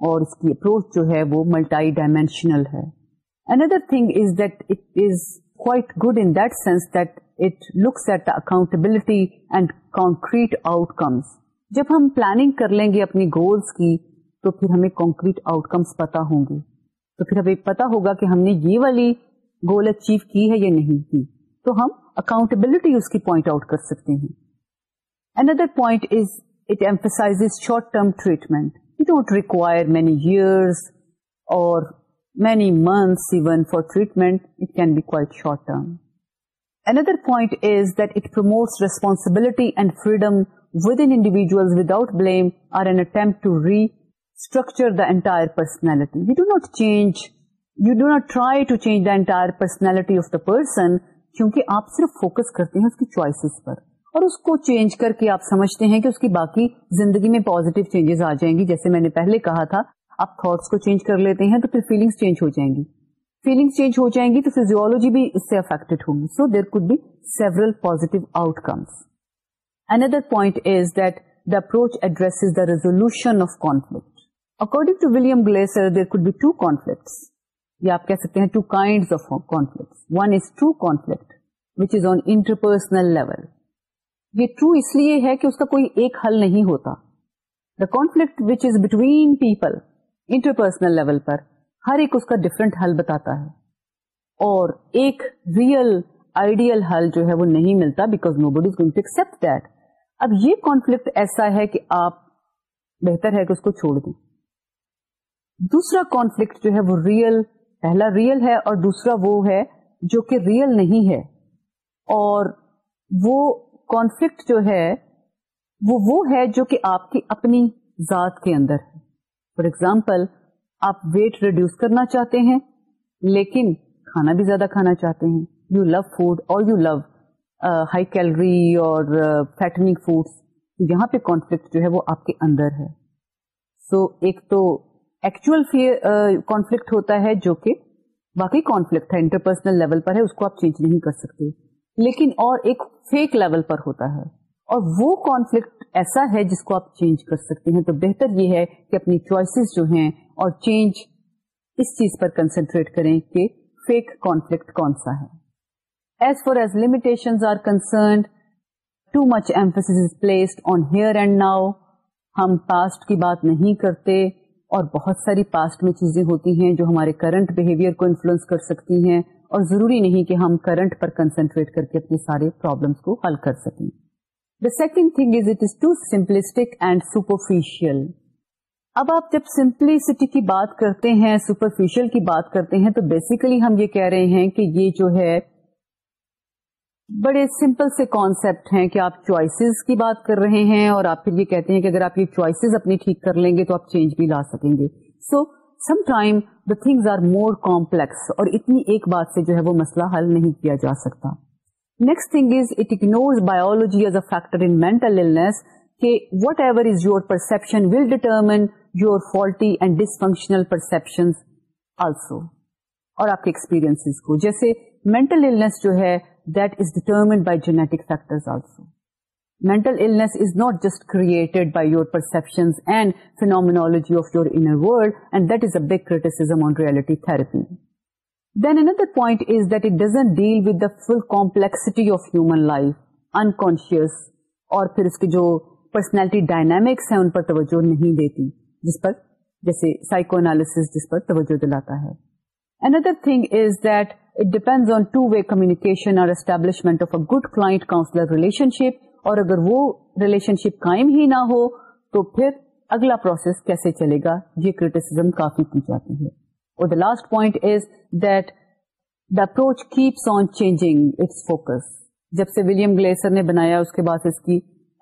اور اس کی اپروچ جو ہے وہ ملٹائی ڈائمینشنل ہے another thing is that it is accountability and concrete outcomes جب ہم پلاننگ کر لیں گے اپنی گولس کی تو پھر ہمیں کانکریٹ آؤٹ کمس پتا ہوں گی تو پھر ہمیں پتا ہوگا کہ ہم نے یہ والی گول اچیو کی ہے یا نہیں کی تو ہم اکاؤنٹبلٹی اس کی پوائنٹ آؤٹ کر سکتے ہیں another point is it emphasise short term treatment don't require many years اور many months even for treatment, it can be quite short term. Another point is that it promotes responsibility and freedom within individuals without blame or an attempt to restructure the entire personality. You do not change, you do not try to change the entire personality of the person because you only focus on his choices. اور اس کو چینج کر کے آپ سمجھتے ہیں کہ اس کی باقی زندگی میں پوزیٹو چینجز آ جائیں گی جیسے میں نے پہلے کہا تھا آپ تھاٹس کو چینج کر لیتے ہیں تو پھر فیلنگس چینج ہو جائیں گی فیلنگس چینج ہو جائیں گی تو فیزیولوجی بھی اس سے افیکٹڈ ہوگی so there could be several positive outcomes another point is that the approach address the resolution of conflict according to William Glasser there could be two conflicts یا آپ کہہ سکتے ہیں two kind of conflict one is true conflict which is on interpersonal level یہ ٹرو اس لیے ہے کہ اس کا کوئی ایک حل نہیں ہوتا the conflict which is between people interpersonal level پر ہر ایک اس کا ڈفرینٹ حل بتاتا ہے اور ایک ریئل آئیڈیل حل جو ہے وہ نہیں ملتا because no going is accept that اب یہ کانفلکٹ ایسا ہے کہ آپ بہتر ہے کہ اس کو چھوڑ دیں دوسرا کانفلکٹ جو ہے وہ ریئل پہلا ریئل ہے اور دوسرا وہ ہے جو کہ ریئل نہیں ہے اور وہ کانفلکٹ جو ہے وہ وہ ہے جو کہ آپ کی اپنی ذات کے اندر ہے فار ایگزامپل آپ ویٹ ریڈیوس کرنا چاہتے ہیں لیکن کھانا بھی زیادہ کھانا چاہتے ہیں یو لو فوڈ اور یو لو ہائی کیلری اور فیٹنگ فوڈس یہاں پہ کانفلکٹ جو ہے وہ آپ کے اندر ہے سو ایک تو ایکچوئل کانفلکٹ uh, ہوتا ہے جو کہ باقی کانفلکٹ ہے انٹرپرسنل لیول پر ہے اس کو آپ چینج نہیں کر سکتے لیکن اور ایک فیک لیول پر ہوتا ہے اور وہ کانفلکٹ ایسا ہے جس کو آپ چینج کر سکتے ہیں تو بہتر یہ ہے کہ اپنی چوائسیز جو ہیں اور چینج اس چیز پر کنسنٹریٹ کریں کہ فیک کانفلکٹ کون سا ہے as far as limitation are concerned too much emphasis placed on here and now ہم پاسٹ کی بات نہیں کرتے اور بہت ساری پاسٹ میں چیزیں ہوتی ہیں جو ہمارے کرنٹ بہیویئر کو انفلوئنس کر سکتی ہیں اور ضروری نہیں کہ ہم کرنٹ پر کنسنٹریٹ کر کے اپنے سارے پرابلمس کو حل کر سکیں the second thing is it is too simplistic and superficial اب آپ جب سمپلسٹی کی بات کرتے ہیں سپرفیشل کی بات کرتے ہیں تو بیسیکلی ہم یہ کہہ رہے ہیں کہ یہ جو ہے بڑے سمپل سے کانسیپٹ ہیں کہ آپ چوائسیز کی بات کر رہے ہیں اور آپ پھر یہ کہتے ہیں کہ اگر آپ یہ چوائسیز اپنی ٹھیک کر لیں گے تو آپ چینج بھی لا سکیں گے so some time the things are more complex اور اتنی ایک بات سے جو ہے وہ مسئلہ حل نہیں کیا جا سکتا next thing is it ignore biology as a factor in mental illness کہ whatever is your perception will determine your faulty and dysfunctional perception also اور آپ کے ایکسپیرئنس کو جیسے مینٹل النس جو ہے that is determined by genetic factor also mental illness is not just created by your perception and phenomenology of your inner world and that is a big criticism on reality therapy then another point is that it doesn't deal with the full complexity of human life unconscious اور پھر اس کے جو پرسنالٹی ڈائنامکس ہیں ان پر توجہ نہیں دیتی جس پر جیسے سائیکو جس پر توجہ دلاتا ہے another thing is that it depend on two way communication اور establishment of a good client counsellor relationship اور اگر وہ ریلیشن شپ قائم ہی نہ ہو تو پھر اگلا پروسیس کیسے چلے گا یہ کریٹیسم کافی کی جاتی ہے the last point is that the approach keeps on change its focus جب سے ولیم گلیسر نے بنایا اس کے بعد اس کی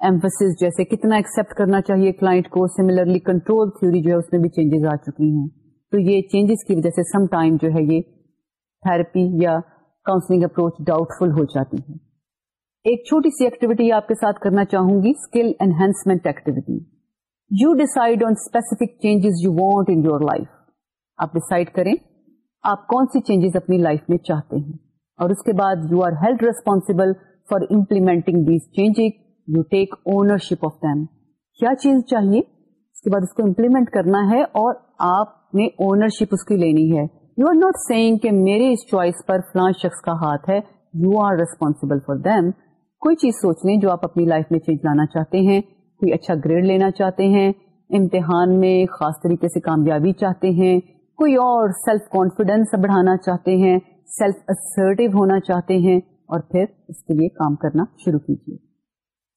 ایمفس جیسے کتنا ایکسپٹ کرنا چاہیے کلائنٹ کو سملرلی کنٹرول تھیوری جو ہے اس میں بھی چینجز آ چکی ہیں تو یہ چینجز کی وجہ سے سم ٹائم جو ہے یہ تھراپی یا کاؤنسلنگ اپروچ ڈاؤٹ فل ہو جاتی ہے ایک چھوٹی سی ایکٹیویٹی آپ کے ساتھ کرنا چاہوں گی skill enhancement activity you decide on specific changes you want in your life آپ ڈسائڈ کریں آپ کون سی چینجز اپنی لائف میں چاہتے ہیں اور اس کے بعد you are held responsible for implementing کیا چینج چاہیے اس کے بعد اس کو امپلیمنٹ کرنا ہے اور آپ نے اس کی لینی ہے یو آر سیئنگ کہ میرے اس چوائس پر فلاں شخص کا ہاتھ ہے you are responsible for them کوئی چیز سوچ لیں جو آپ اپنی لائف میں چینج لانا چاہتے ہیں کوئی اچھا گریڈ لینا چاہتے ہیں امتحان میں خاص طریقے سے کامیابی چاہتے ہیں کوئی اور سیلف کانفیڈینس بڑھانا چاہتے ہیں سیلف اسرٹیو ہونا چاہتے ہیں اور پھر اس کے لیے کام کرنا شروع کیجیے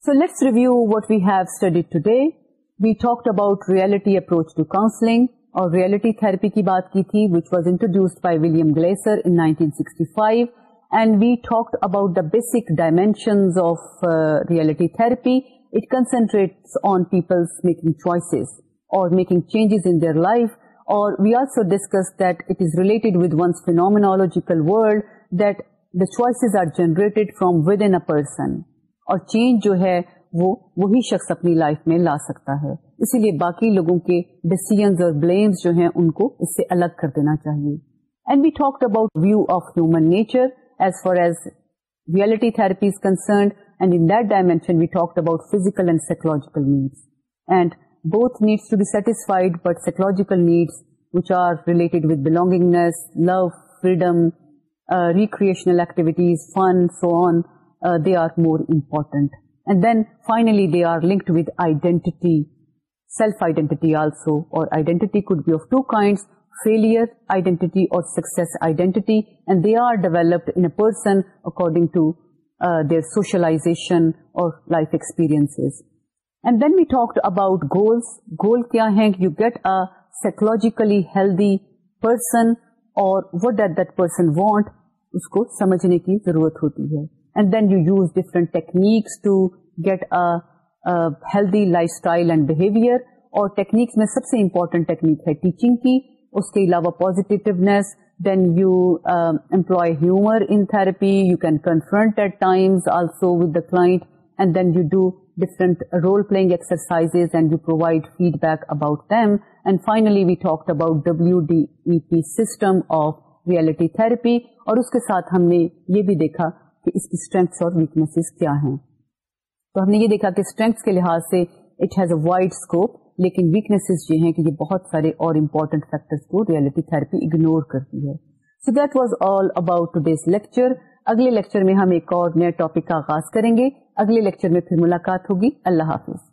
so let's review what we have study today we talked about reality approach to counselling اور ریئلٹی تھرپی کی بات کی تھی which was introduced by William Glasser sixty five and we talked about basic dimensions of reality therapy it concentrate on peoples making choices اور میکنگ چینجز انائف اور وی آرسو ڈسکس ریلیٹڈ اور ڈیسیزنس اور بلیمس جو ہے ان کو اس سے الگ کر دینا چاہیے both needs to be satisfied, but psychological needs which are related with belongingness, love, freedom, uh, recreational activities, fun, so on, uh, they are more important. And then finally they are linked with identity, self-identity also, or identity could be of two kinds, failure identity or success identity, and they are developed in a person according to uh, their socialization or life experiences. And then we talk about goal goal کیا ہے یو گیٹ اولوجیکلی پر سمجھنے کی ضرورت ہوتی ہے سب سے امپورٹینٹ ہے ٹیچنگ کی اس کے علاوہ positiveness then you employ you can confront at time also with the client and then you do different role playing exercise and you provide feedback about finally we talk about W D E P system of reality therapy اور اس کے ساتھ ہم نے یہ بھی دیکھا کہ اس کی اسٹرینگس اور لحاظ سے it has a wide scope لیکن ویکنیسز یہ ہیں کہ یہ بہت سارے اور امپورٹنٹ فیکٹرس کو ریئلٹی تھراپی اگنور کرتی ہے so that was all about this lecture اگلے لیکچر میں ہم ایک اور نئے ٹاپک کا آغاز کریں گے اگلے لیکچر میں پھر ملاقات ہوگی اللہ حافظ